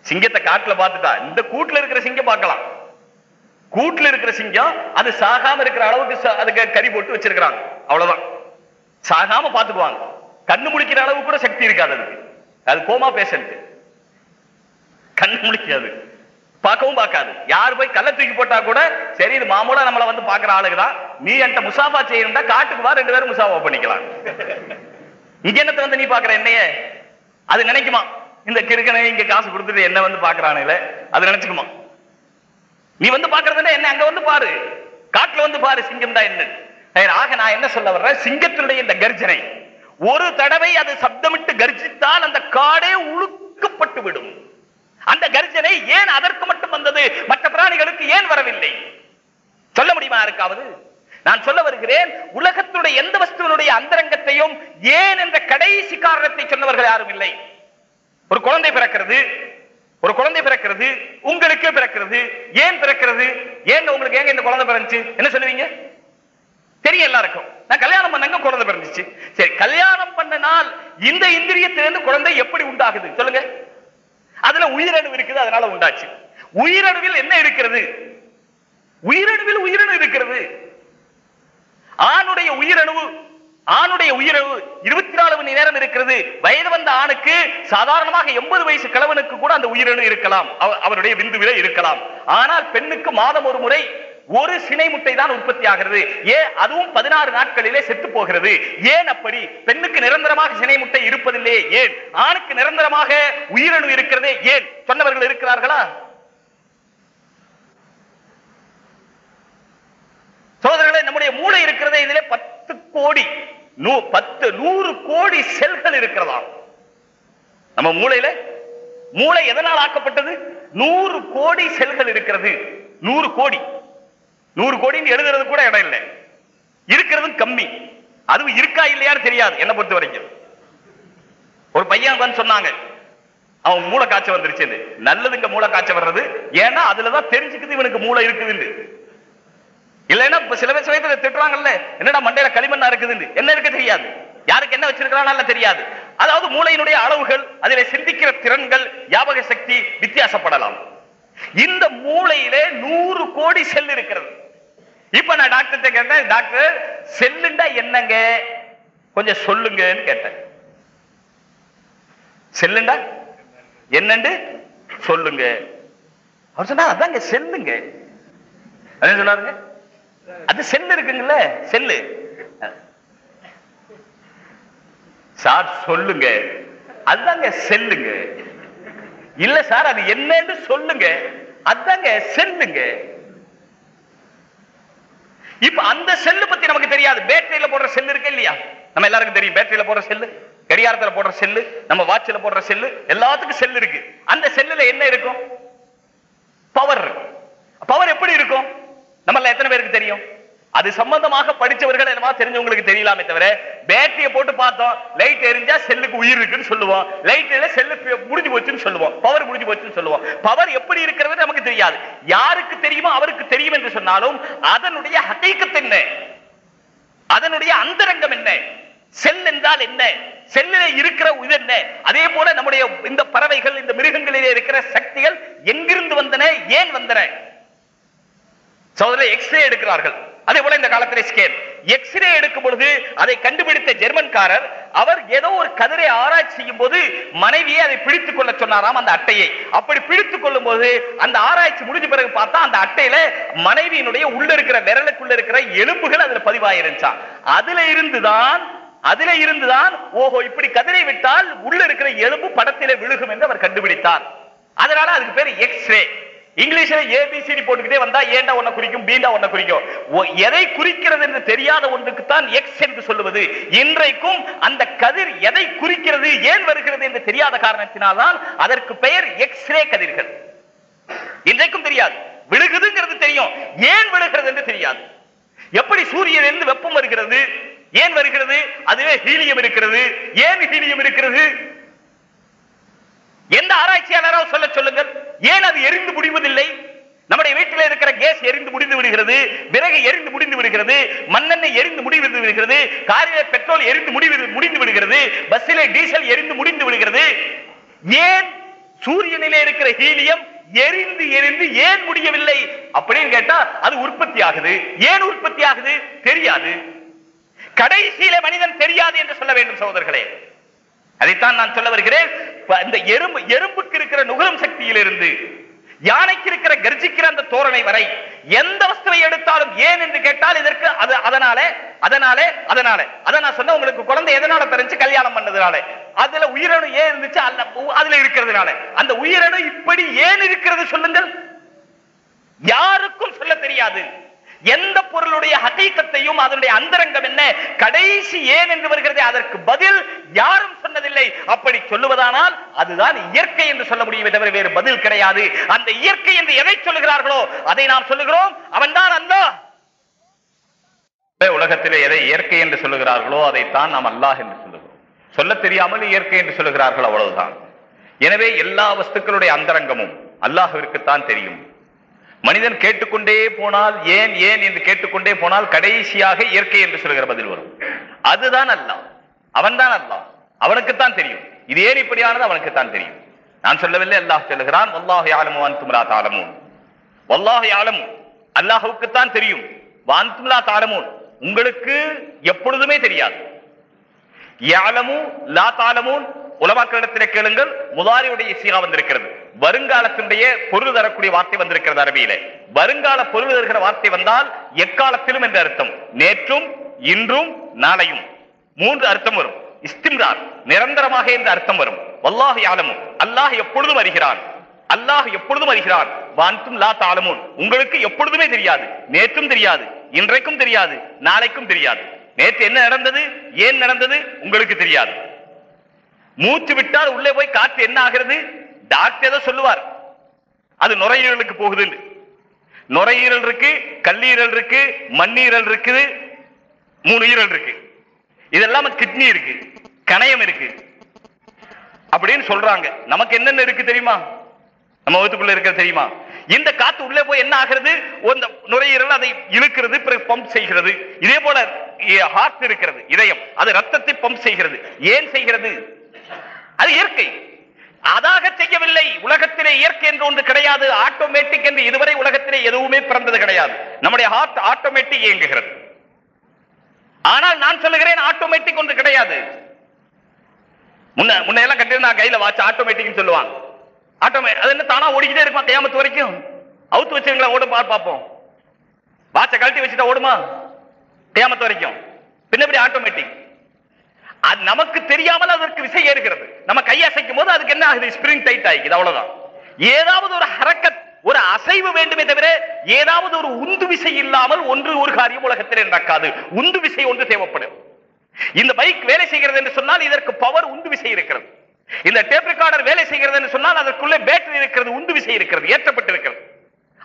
Speaker 2: சிங்கத்தை காட்டுல பார்த்துட்டா. இந்த கூட்டுல இருக்கிற சிங்கம் பார்க்கலாம். கூட்டுல இருக்கிற சிங்கம் அது சாகாம இருக்கிற அளவுக்கு அதுக்கு கறி போட்டு வச்சிருக்கிறாங்க. அவ்வளவுதான். சாகாம பாத்துக்குவாங்க கண்ணு முழிக்கிற அளவு கூட சக்தி இருக்காது அதுக்கு அது கோமா பேஷண்ட் கண்ணு முழிக்காது. பார்க்கவும் பார்க்காது. யார் போய் கல்ல தூக்கி போட்டா கூட சரி இது மாமூலா நம்மளை வந்து பாக்குற ஆளுக்குதான் நீ என்கிட்ட முசாஃபா செய்யணும்டா காட்டுக்கு வா ரெண்டு பேரும் முசாஃபா பண்ணிக்கலாம். இங்க என்னத்த வந்து நீ பாக்குற என்னைய? அது நினைக்குமா? இந்த கிறுக்கனை இங்க காசு கொடுத்துட்டு என்ன வந்து பாக்குறானுல அது நினைச்சுக்குமா? நீ வந்து பாக்குறதுன்னா என்ன? அங்க வந்து பாரு. காட்டுல வந்து பாரு சிங்கம் தான் என்ன ஆக நான் என்ன சொல்ல வர்றேன்? சிங்கத்தினுடைய இந்த கர்ஜனை. ஒரு தடவை அது சப்தமிட்டு கர்ஜித்தால் அந்த காடே உழுக்கப்பட்டு விடும். அந்த கர்ஜனை ஏன் அதற்கு மட்டும் வந்தது? மற்ற பிராணிகளுக்கு ஏன் வரவில்லை? சொல்ல முடியுமா யாருக்காவது? நான் சொல்ல வருகிறேன் உலகத்துடைய எந்த வஸ்துவனுடைய அந்தரங்கத்தையும் ஏன் என்ற கடைசி காரணத்தை சொன்னவர்கள் யாரும் இல்லை. ஒரு குழந்தை பிறக்கிறது ஒரு குழந்தை பிறக்கிறது உங்களுக்கே பிறக்கிறது ஏன் பிறக்கிறது ஏன் உங்களுக்கு ஏங்க இந்த குழந்தை பிறந்துச்சு? என்ன சொல்லுவீங்க? தெரியும் எல்லாருக்கும். நான் கல்யாணம் பண்ணங்க குழந்தை பிறந்துச்சு. சரி கல்யாணம் பண்ண நாள் இந்த இந்திரியத்திலிருந்து குழந்தை எப்படி உண்டாகுது? சொல்லுங்க. அதுல உயிரணு இருக்குது அதனால உண்டாச்சு. உயிரணுவில் என்ன இருக்கிறது? உயிரணுவில் உயிரணு இருக்கிறது. ஆணுடைய உயிரணு ஆணுடைய உயிரணு இருபத்தி நாலு மணி நேரம் இருக்கிறது. வயது வந்த ஆணுக்கு சாதாரணமாக எண்பது வயசு கிழவனுக்கு கூட அந்த உயிரணு இருக்கலாம். அவ- அவருடைய விந்துவில இருக்கலாம். ஆனால் பெண்ணுக்கு மாதம் ஒரு முறை ஒரு சினை முட்டை தான் உற்பத்தி ஆகிறது. ஏன் அதுவும் பதினாறு நாட்களிலே செத்து போகிறது. ஏன் அப்படி? பெண்ணுக்கு நிரந்தரமாக சினை முட்டை இருப்பதில்லையே ஏன்? ஆணுக்கு நிரந்தரமாக உயிரணு இருக்கிறதே. ஏன்? சொன்னவர்கள் இருக்கிறார்களா? சோதரர்களே நம்முடைய மூளை இருக்கிறதே. இதிலே பத்து கோடி நூ பத்து நூறு கோடி செல்கள் இருக்கிறதா நம்ம மூளையில மூளை எதனால் ஆக்கப்பட்டது? நூறு கோடி செல்கள் இருக்கிறது. நூறு கோடி. நூறு கோடின்னு எழுதுறது கூட இடம் இல்லை. இருக்கிறதும் கம்மி. அதுவும் இருக்கா இல்லையான்னு தெரியாது என்ன பொறுத்த வரைக்கும். ஒரு பையன் வந்து சொன்னாங்க அவன் மூளை காய்ச்சல் வந்துருச்சு நல்லதுங்க மூளை காய்ச்சல் வர்றது. ஏன்னா அதுலதான் தெரிஞ்சுக்குது இவனுக்கு மூளை இருக்குதுன்னு. இல்லைன்னா சில பேர் சமயத்துல திட்டுறாங்கல்ல என்னடா மண்டையில களிமண்ணா இருக்குதுன்னு. என்ன இருக்க தெரியாது. யாருக்கு என்ன வச்சிருக்கிறான் தெரியாது. அதாவது மூளையினுடைய அளவுகள் அதிலே சிந்திக்கிற திறன்கள் ஞாபக சக்தி வித்தியாசப்படலாம். இந்த மூளையிலே நூறு கோடி செல் இருக்கிறது. இப்ப நான் டாக்டர் கேட்டேன் டாக்டர் செல்லுண்டா என்னங்க? கொஞ்சம் சொல்லுங்கன்னு கேட்டேன். செல்லுண்டா? என்னண்டு? சொல்லுங்க. அவர் சொன்னா அதாங்க செல்லுங்க. அப்படின்னு சொன்னாருங்க. அது செல்லு இருக்குங்கல்ல செல்லு. சார் சொல்லுங்க. அதாங்க செல்லுங்க. இல்ல சார் அது என்னன்னு சொல்லுங்க. அதாங்க செல்லுங்க. இப்ப அந்த செல்லு பத்தி நமக்கு தெரியாது. பேட்டரியில போடுற செல்லு இருக்கு இல்லையா? நம்ம எல்லாருக்கும் தெரியும். பேட்டரியில போடுற செல்லு கடிகாரத்துல போடுற செல்லு நம்ம வாட்சில போடுற செல்லு எல்லாத்துக்கும் செல்லு இருக்கு. அந்த செல்லுல என்ன இருக்கும்? பவர் பவர் எப்படி இருக்கும்? நம்மள எத்தனை பேருக்கு தெரியும்? அது சம்பந்தமாக படிச்சவர்கள் என்னமா தெரிஞ்சவங்களுக்கு தெரியலாமே தவிர பேட்டரியை போட்டு பார்த்தோம் லைட் எரிஞ்சா செல்லுக்கு உயிர் இருக்குன்னு சொல்லுவோம். லைட்ல செல்லு முடிஞ்சு போச்சுன்னு சொல்லுவோம். பவர் முடிஞ்சு போச்சுன்னு சொல்லுவோம். பவர் எப்படி இருக்கிறது நமக்கு தெரியாது. யாருக்கு தெரியுமோ அவருக்கு தெரியும் என்று சொன்னாலும் அதனுடைய ஹகைக்கத்து என்ன? அதனுடைய அந்தரங்கம் என்ன? செல் என்றால் என்ன? செல்லிலே இருக்கிற இது என்ன? அதே போல நம்முடைய இந்த பறவைகள் இந்த மிருகங்களிலே இருக்கிற சக்திகள் எங்கிருந்து வந்தன? ஏன் வந்தன? சோதனை எக்ஸ்ரே எடுக்கிறார்கள். அதே போல இந்த காலத்திலே ஸ்கேன் எக்ஸ்ரே எடுக்கும் பொழுது அதை கண்டுபிடித்த ஜெர்மன்காரர் அவர் ஏதோ ஒரு கதிரை ஆராய்ச்சி செய்யும் போது மனைவியை அதை பிடித்துக் கொள்ள சொன்னாராம் அந்த அட்டையை. அப்படி பிடித்துக் கொள்ளும் போது அந்த ஆராய்ச்சி முடிஞ்ச பிறகு பார்த்தா அந்த அட்டையில மனைவியினுடைய உள்ள இருக்கிற விரலுக்குள்ள இருக்கிற எலும்புகள் அதுல பதிவாயிருந்துச்சான் அதுல இருந்துதான் அதுல இருந்துதான் ஓஹோ இப்படி கதிரை விட்டால் உள்ள இருக்கிற எலும்பு படத்திலே விழுகும் என்று அவர் கண்டுபிடித்தார். அதனால அதுக்கு பேர் எக்ஸ்ரே இங்கிலீஷ்ல ஏபிசிடி போட்டுக்கிட்டே வந்தா ஏண்டா ஒன்ன குறிக்கும் பீண்டா ஒன்ன குறிக்கும்? எதை குறிக்கிறது என்று தெரியாத ஒன்றுக்கு தான் எக்ஸ் என்று சொல்லுவது. இன்றைக்கும் அந்த கதிர் எதை குறிக்கிறது ஏன் வருகிறது என்று தெரியாத காரணத்தினால்தான் அதற்கு பெயர் எக்ஸ்ரே கதிர்கள். இன்றைக்கும் தெரியாது. விழுகுதுங்கிறது தெரியும். ஏன் விழுகிறது என்று தெரியாது. எப்படி சூரியனிலிருந்து வெப்பம் வருகிறது? ஏன் வருகிறது? அதுவே ஹீலியம் இருக்கிறது. ஏன் ஹீலியம் இருக்கிறது? எந்த ஆராய்ச்சியாளராக சொல்ல சொல்லுங்கள். ஏன் அது எரிந்து முடிவதில்லை? நம்முடைய வீட்டில் இருக்கிற கேஸ் எரிந்து முடிந்து விடுகிறது விறகு எரிந்து முடிந்து விடுகிறது மண்ணெண்ணெய் எரிந்து முடிந்து விடுகிறது காரிலே பெட்ரோல் எரிந்து முடிவு முடிந்து விடுகிறது பஸ்ஸிலே டீசல் எரிந்து முடிந்து விடுகிறது. ஏன் சூரியனிலே இருக்கிற ஹீலியம் எரிந்து எரிந்து ஏன் முடியவில்லை அப்படின்னு கேட்டா அது உற்பத்தி ஆகுது. ஏன் உற்பத்தி ஆகுது? தெரியாது. கடைசியில மனிதன் தெரியாது என்று சொல்ல வேண்டும் சகோதரர்களே. அதைத்தான் நான் சொல்ல வருகிறேன். அந்த எறும்பு எறும்புக்கு இருக்கிற நுகரும் சக்தியிலிருந்து யானைக்கு இருக்கிற கர்ஜிக்கிற அந்த தோரணை வரை எந்த வஸ்துவை எடுத்தாலும் ஏன் என்று கேட்டால் இதற்கு அது அதனால அதனால அதனால. அதை நான் சொன்ன உங்களுக்கு குழந்தை எதனால பிறந்து கல்யாணம் பண்ணதுனால. அதுல உயிரணு ஏன் இருந்துச்சு? அல்ல அதுல இருக்கிறதுனால. அந்த உயிரணு இப்படி ஏன் இருக்கிறது சொல்லுங்கள்? யாருக்கும் சொல்ல தெரியாது. எந்த பொருளுடைய ஹகைக்கத்தையும் அதனுடைய அந்தரங்கம் என்ன? கடைசி ஏன் என்று வருகிறது? அதற்கு பதில் யாரும் சொன்னதில்லை. அப்படி சொல்லுவதானால் அதுதான் இயற்கை என்று சொல்ல முடியுமே தவிர வேறு பதில் கிடையாது. அந்த இயற்கை என்று எதை சொல்லுகிறார்களோ அதை நாம் சொல்லுகிறோம். அவன்தான் அந்த உலகத்திலே எதை இயற்கை என்று சொல்லுகிறார்களோ அதைத்தான் நாம் அல்லாஹ் என்று சொல்லுகிறோம். சொல்ல தெரியாமல் இயற்கை என்று சொல்லுகிறார்கள் அவ்வளவுதான். எனவே எல்லா வஸ்துக்களுடைய அந்தரங்கமும் அல்லாஹிற்குத்தான் தெரியும். மனிதன் கேட்டுக்கொண்டே போனால் ஏன் ஏன் என்று கேட்டுக்கொண்டே போனால் கடைசியாக இயற்கை என்று சொல்லுகிற பதில் வரும். அதுதான் அல்லாஹ். அவன்தான் அல்லாஹ். அவனுக்குத்தான் தெரியும். இது ஏன் இப்படியானது? அவனுக்குத்தான் தெரியும். நான் சொல்லவில்லை அல்லாஹ் சொல்லுகிறான் வல்லாஹ் யாலமு தும்லா தாளமும் தாலமூன் வல்லாஹ் அல்லாஹுக்குத்தான் தெரியும். வான்துமலா தாளமும் உங்களுக்கு எப்பொழுதுமே தெரியாது. யாலமும் லா தாளமும் உலமாக்களிடத்திலே கேளுங்கள் முதாரியுடைய சீகா வந்திருக்கிறது. வருங்காலத்தினுடைய பொருள் தரக்கூடிய வார்த்தை வந்திருக்கிறது அரபியில. வருங்கால பொருள் தருகிற வார்த்தை வந்தால் எக்காலத்திலும் என்று அர்த்தம். நேற்றும் இன்றும் நாளையும். மூன்று அர்த்தம் வரும். இஸ்திம்ரார் நிரந்தரமாக என்ற அர்த்தம் வரும். வல்லாஹ் யாலமும் அல்லாஹ் எப்பொழுதும் வருகிறான் அல்லாஹ் எப்பொழுதும் வருகிறான் வான்தும் லா தாளமும் உங்களுக்கு எப்பொழுதுமே தெரியாது. நேற்றும் தெரியாது. இன்றைக்கும் தெரியாது. நாளைக்கும் தெரியாது. நேற்று என்ன நடந்தது? ஏன் நடந்தது? உங்களுக்கு தெரியாது. மூச்சு விட்டால் உள்ளே போய் காற்று என்ன ஆகிறது? டாக்டர் ஏதோ சொல்லுவார். அது நுரையீரலுக்கு போகுதுன்னு. நுரையீரல் இருக்கு கல்லீரல் இருக்கு மண்ணீரல் இருக்குது மூணு ஈரல் இருக்கு. இதெல்லாம் கிட்னி இருக்கு கணையம் இருக்கு. அப்படின்னு சொல்றாங்க. நமக்கு என்னென்ன இருக்கு தெரியுமா? நம்ம வகுத்துக்குள்ள இருக்கிறது தெரியுமா? இந்த காத்து உள்ளே போய் என்ன ஆகிறது? அந்த நுரையீரல் அதை இழுக்கிறது பிறகு பம்ப் செய்கிறது. இதே போல ஹார்ட் இருக்கிறது இதயம். அது ரத்தத்தை பம்ப் செய்கிறது. ஏன் செய்கிறது? அது இயற்கை. அதாக செய்யவில்லை. உலகத்திலே இயற்கை என்று ஒன்று கிடையாது. ஆட்டோமேட்டிக் என்று இதுவரை உலகத்திலே எதுவுமே பிறந்தது கிடையாது. நம்முடைய ஹார்ட் ஆட்டோமேட்டிக் இயங்குகிறது. ஆனால் நான் சொல்லுகிறேன் ஆட்டோமேட்டிக் ஒன்று கிடையாது. முன்ன முன்ன எல்லாம் கட்டிருந்தா கையில வாட்ச் ஆட்டோமேட்டிக்னு சொல்லுவாங்க. ஆட்டோமே அது என்ன தானா ஓடிக்கிட்டே இருப்பான் கையாமத்து வரைக்கும்? அவுத்து வச்சுங்களா ஓடும் பார் பார்ப்போம். வாட்சை கழட்டி வச்சுட்டா ஓடுமா? கையாமத்து வரைக்கும். பின்னபடி ஆட்டோமேட்டிக் அது நமக்கு தெரியாமல் அதற்கு விசை ஏறுகிறது. நம்ம கை அசைக்கும் போது அதுக்கு என்ன ஆகுது? ஸ்பிரிங் டைட் ஆகிக்குது. அவ்வளவுதான். ஏதாவது ஒரு ஹரக்கத் ஒரு அசைவு வேண்டுமே தவிர ஏதாவது ஒரு உந்து விசை இல்லாமல் ஒன்று ஒரு காரியம் உலகத்தில் நடக்காது. உந்து விசை ஒன்று தேவைப்படும். இந்த பைக் வேலை செய்கிறது என்று சொன்னால் இதற்கு பவர் உந்து விசை இருக்கிறது. இந்த டேப் ரெக்கார்டர் வேலை செய்கிறது என்று சொன்னால் அதற்குள்ளே பேட்டரி இருக்கிறது உந்து விசை இருக்கிறது ஏற்றப்பட்டிருக்கிறது.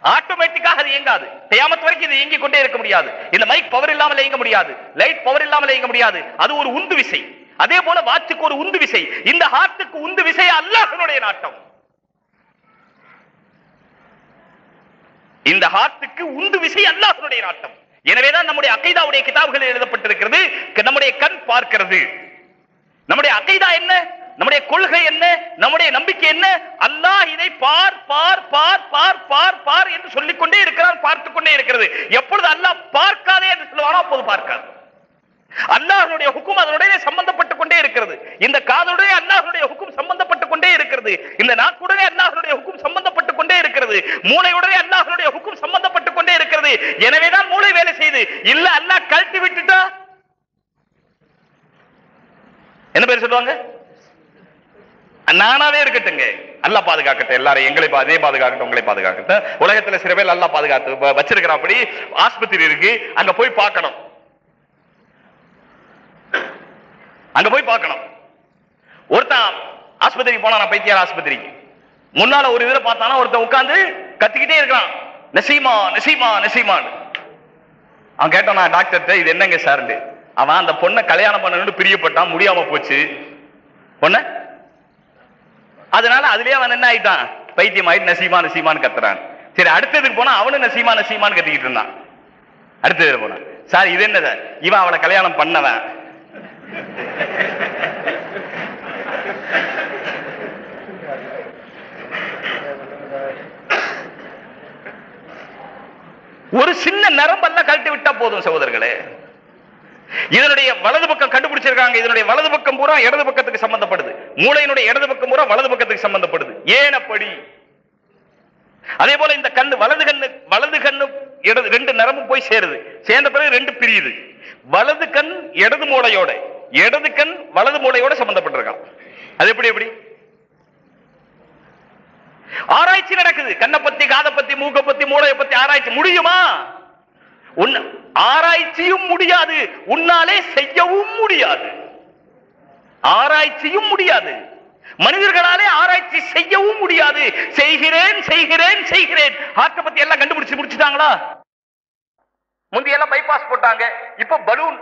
Speaker 2: ஆட்டோமேட்டிக்காக அது இயங்காது. தயாமத்து வரைக்கும் இது இயங்கிக் கொண்டே இருக்க முடியாது. இந்த மைக் பவர் இல்லாமல் இயங்க முடியாது. லைட் பவர் இல்லாமல் இயங்க முடியாது. அது ஒரு உந்து விசை. அதே போல வாட்சுக்கு ஒரு உந்து விசை. இந்த ஹார்ட்டுக்கு உந்து விசை அல்லாஹனுடைய நாட்டம். இந்த ஹார்ட்டுக்கு உந்து விசை அல்லாஹனுடைய நாட்டம். எனவேதான் நம்முடைய அகைதாவுடைய கிதாபுகள் எழுதப்பட்டிருக்கிறது நம்முடைய கண் பார்க்கிறது. நம்முடைய அகைதா என்ன? நம்முடைய கொள்கை என்ன? நம்முடைய நம்பிக்கை என்ன? அல்லாஹ் இதை பார் பார் பார் பார் பார் பார் என்று சொல்லிக் கொண்டே இருக்கிறான் பார்த்துக் கொண்டே இருக்கிறது. எப்பொழுது அல்லாஹ் பார்க்காதே என்று சொல்லுவானோ அப்போது பார்க்காது. அல்லாஹனுடைய ஹுக்கும் அதனுடைய சம்பந்தப்பட்டுக் கொண்டே இருக்கிறது. இந்த காதுடைய அல்லாஹனுடைய ஹுக்கும் சம்பந்தப்பட்டுக் கொண்டே இருக்கிறது. இந்த நாக்குடைய அல்லாஹனுடைய ஹுக்கும் சம்பந்தப்பட்டுக் கொண்டே இருக்கிறது. மூளையுடைய அல்லாஹனுடைய ஹுக்கும் சம்பந்தப்பட்டுக் கொண்டே இருக்கிறது. எனவேதான் மூளை வேலை செய்யுது இல்ல அல்லாஹ் கழட்டி விட்டுட்டா? என்ன பேர் சொல்லுவாங்க? நானாவே இருக்கட்டுங்க நல்லா பாதுகாக்கட்டும் எல்லாரும் எங்களை அதே பாதுகாக்கட்டும் உங்களை பாதுகாக்கட்டும். உலகத்துல சில பேர் நல்லா பாதுகாத்து வ- அப்படி ஆஸ்பத்திரி இருக்கு அங்க போய் பார்க்கணும். அங்க போய் பார்க்கணும். ஒருத்தன் ஆஸ்பத்திரிக்கு போனா நான் பைத்தியார் ஆஸ்பத்திரிக்கு. முன்னால ஒரு இதில் பார்த்தானா ஒருத்தன் உட்காந்து கத்திக்கிட்டே இருக்கிறான். நசீமா நசீமா நசீமான்னு. அவன் கேட்டான் நான் டாக்டர்கிட்ட இது என்னங்க சார்ண்டு அவன் அந்த பொண்ணை கல்யாணம் பண்ணணும்னு பிரியப்பட்டான் முடியாம போச்சு. பொண்ண? அதனால அதுலயே அவன் என்ன ஆயிட்டான்? பைத்தியம் ஆயிட்டு நசீமா நசீமான்னு கத்துறான். சரி அடுத்ததுக்கு போனா அவனும் நசீமா நசீமான்னு கத்திக்கிட்டு இருந்தான். அடுத்தது போனான் சார் இது என்ன சார் இவன் அவளை கல்யாணம் பண்ணவன். ஒரு சின்ன நரம்பெல்லாம் கழட்டி விட்டா போதும் சகோதரர்களே. இதனுடைய வலது பக்கம் கண்டுபிடிச்சிருக்காங்க. இதனுடைய வலது பக்கம் பூரா இடது பக்கத்துக்கு சம்பந்தப்படுது. மூளையினுடைய இடது பக்கம் பூரா வலது பக்கத்துக்கு சம்பந்தப்படுது. ஏன் அப்படி? அதே போல இந்த கண்ணு வலது கண்ணு வலது கண்ணு இடது ரெண்டு நரம்பு போய் சேருது. சேர்ந்த பிறகு ரெண்டு பிரியுது. வலது கண் இடது மூளையோட இடது கண் வலது மூளையோட சம்பந்தப்பட்டிருக்கான். அது எப்படி எப்படி? ஆராய்ச்சி நடக்குது. கண்ணை பத்தி காதை பத்தி மூக்க பத்தி மூளையை பத்தி ஆராய்ச்சி முடியுமா? உன் ஆராய்ச்சியும் முடியாது உன்னாலே செய்யவும் முடியாது. ஆராய்ச்சியும் முடியாது. மனிதர்களாலே ஆராய்ச்சி செய்யவும் முடியாது. செய்கிறேன் செய்கிறேன் செய்கிறேன். ஹார்ட்டை பத்தி எல்லாம் கண்டுபிடிச்சு முடிச்சுட்டாங்களா? முந்தையெல்லாம் பைபாஸ் போட்டாங்க. இப்ப பலூன்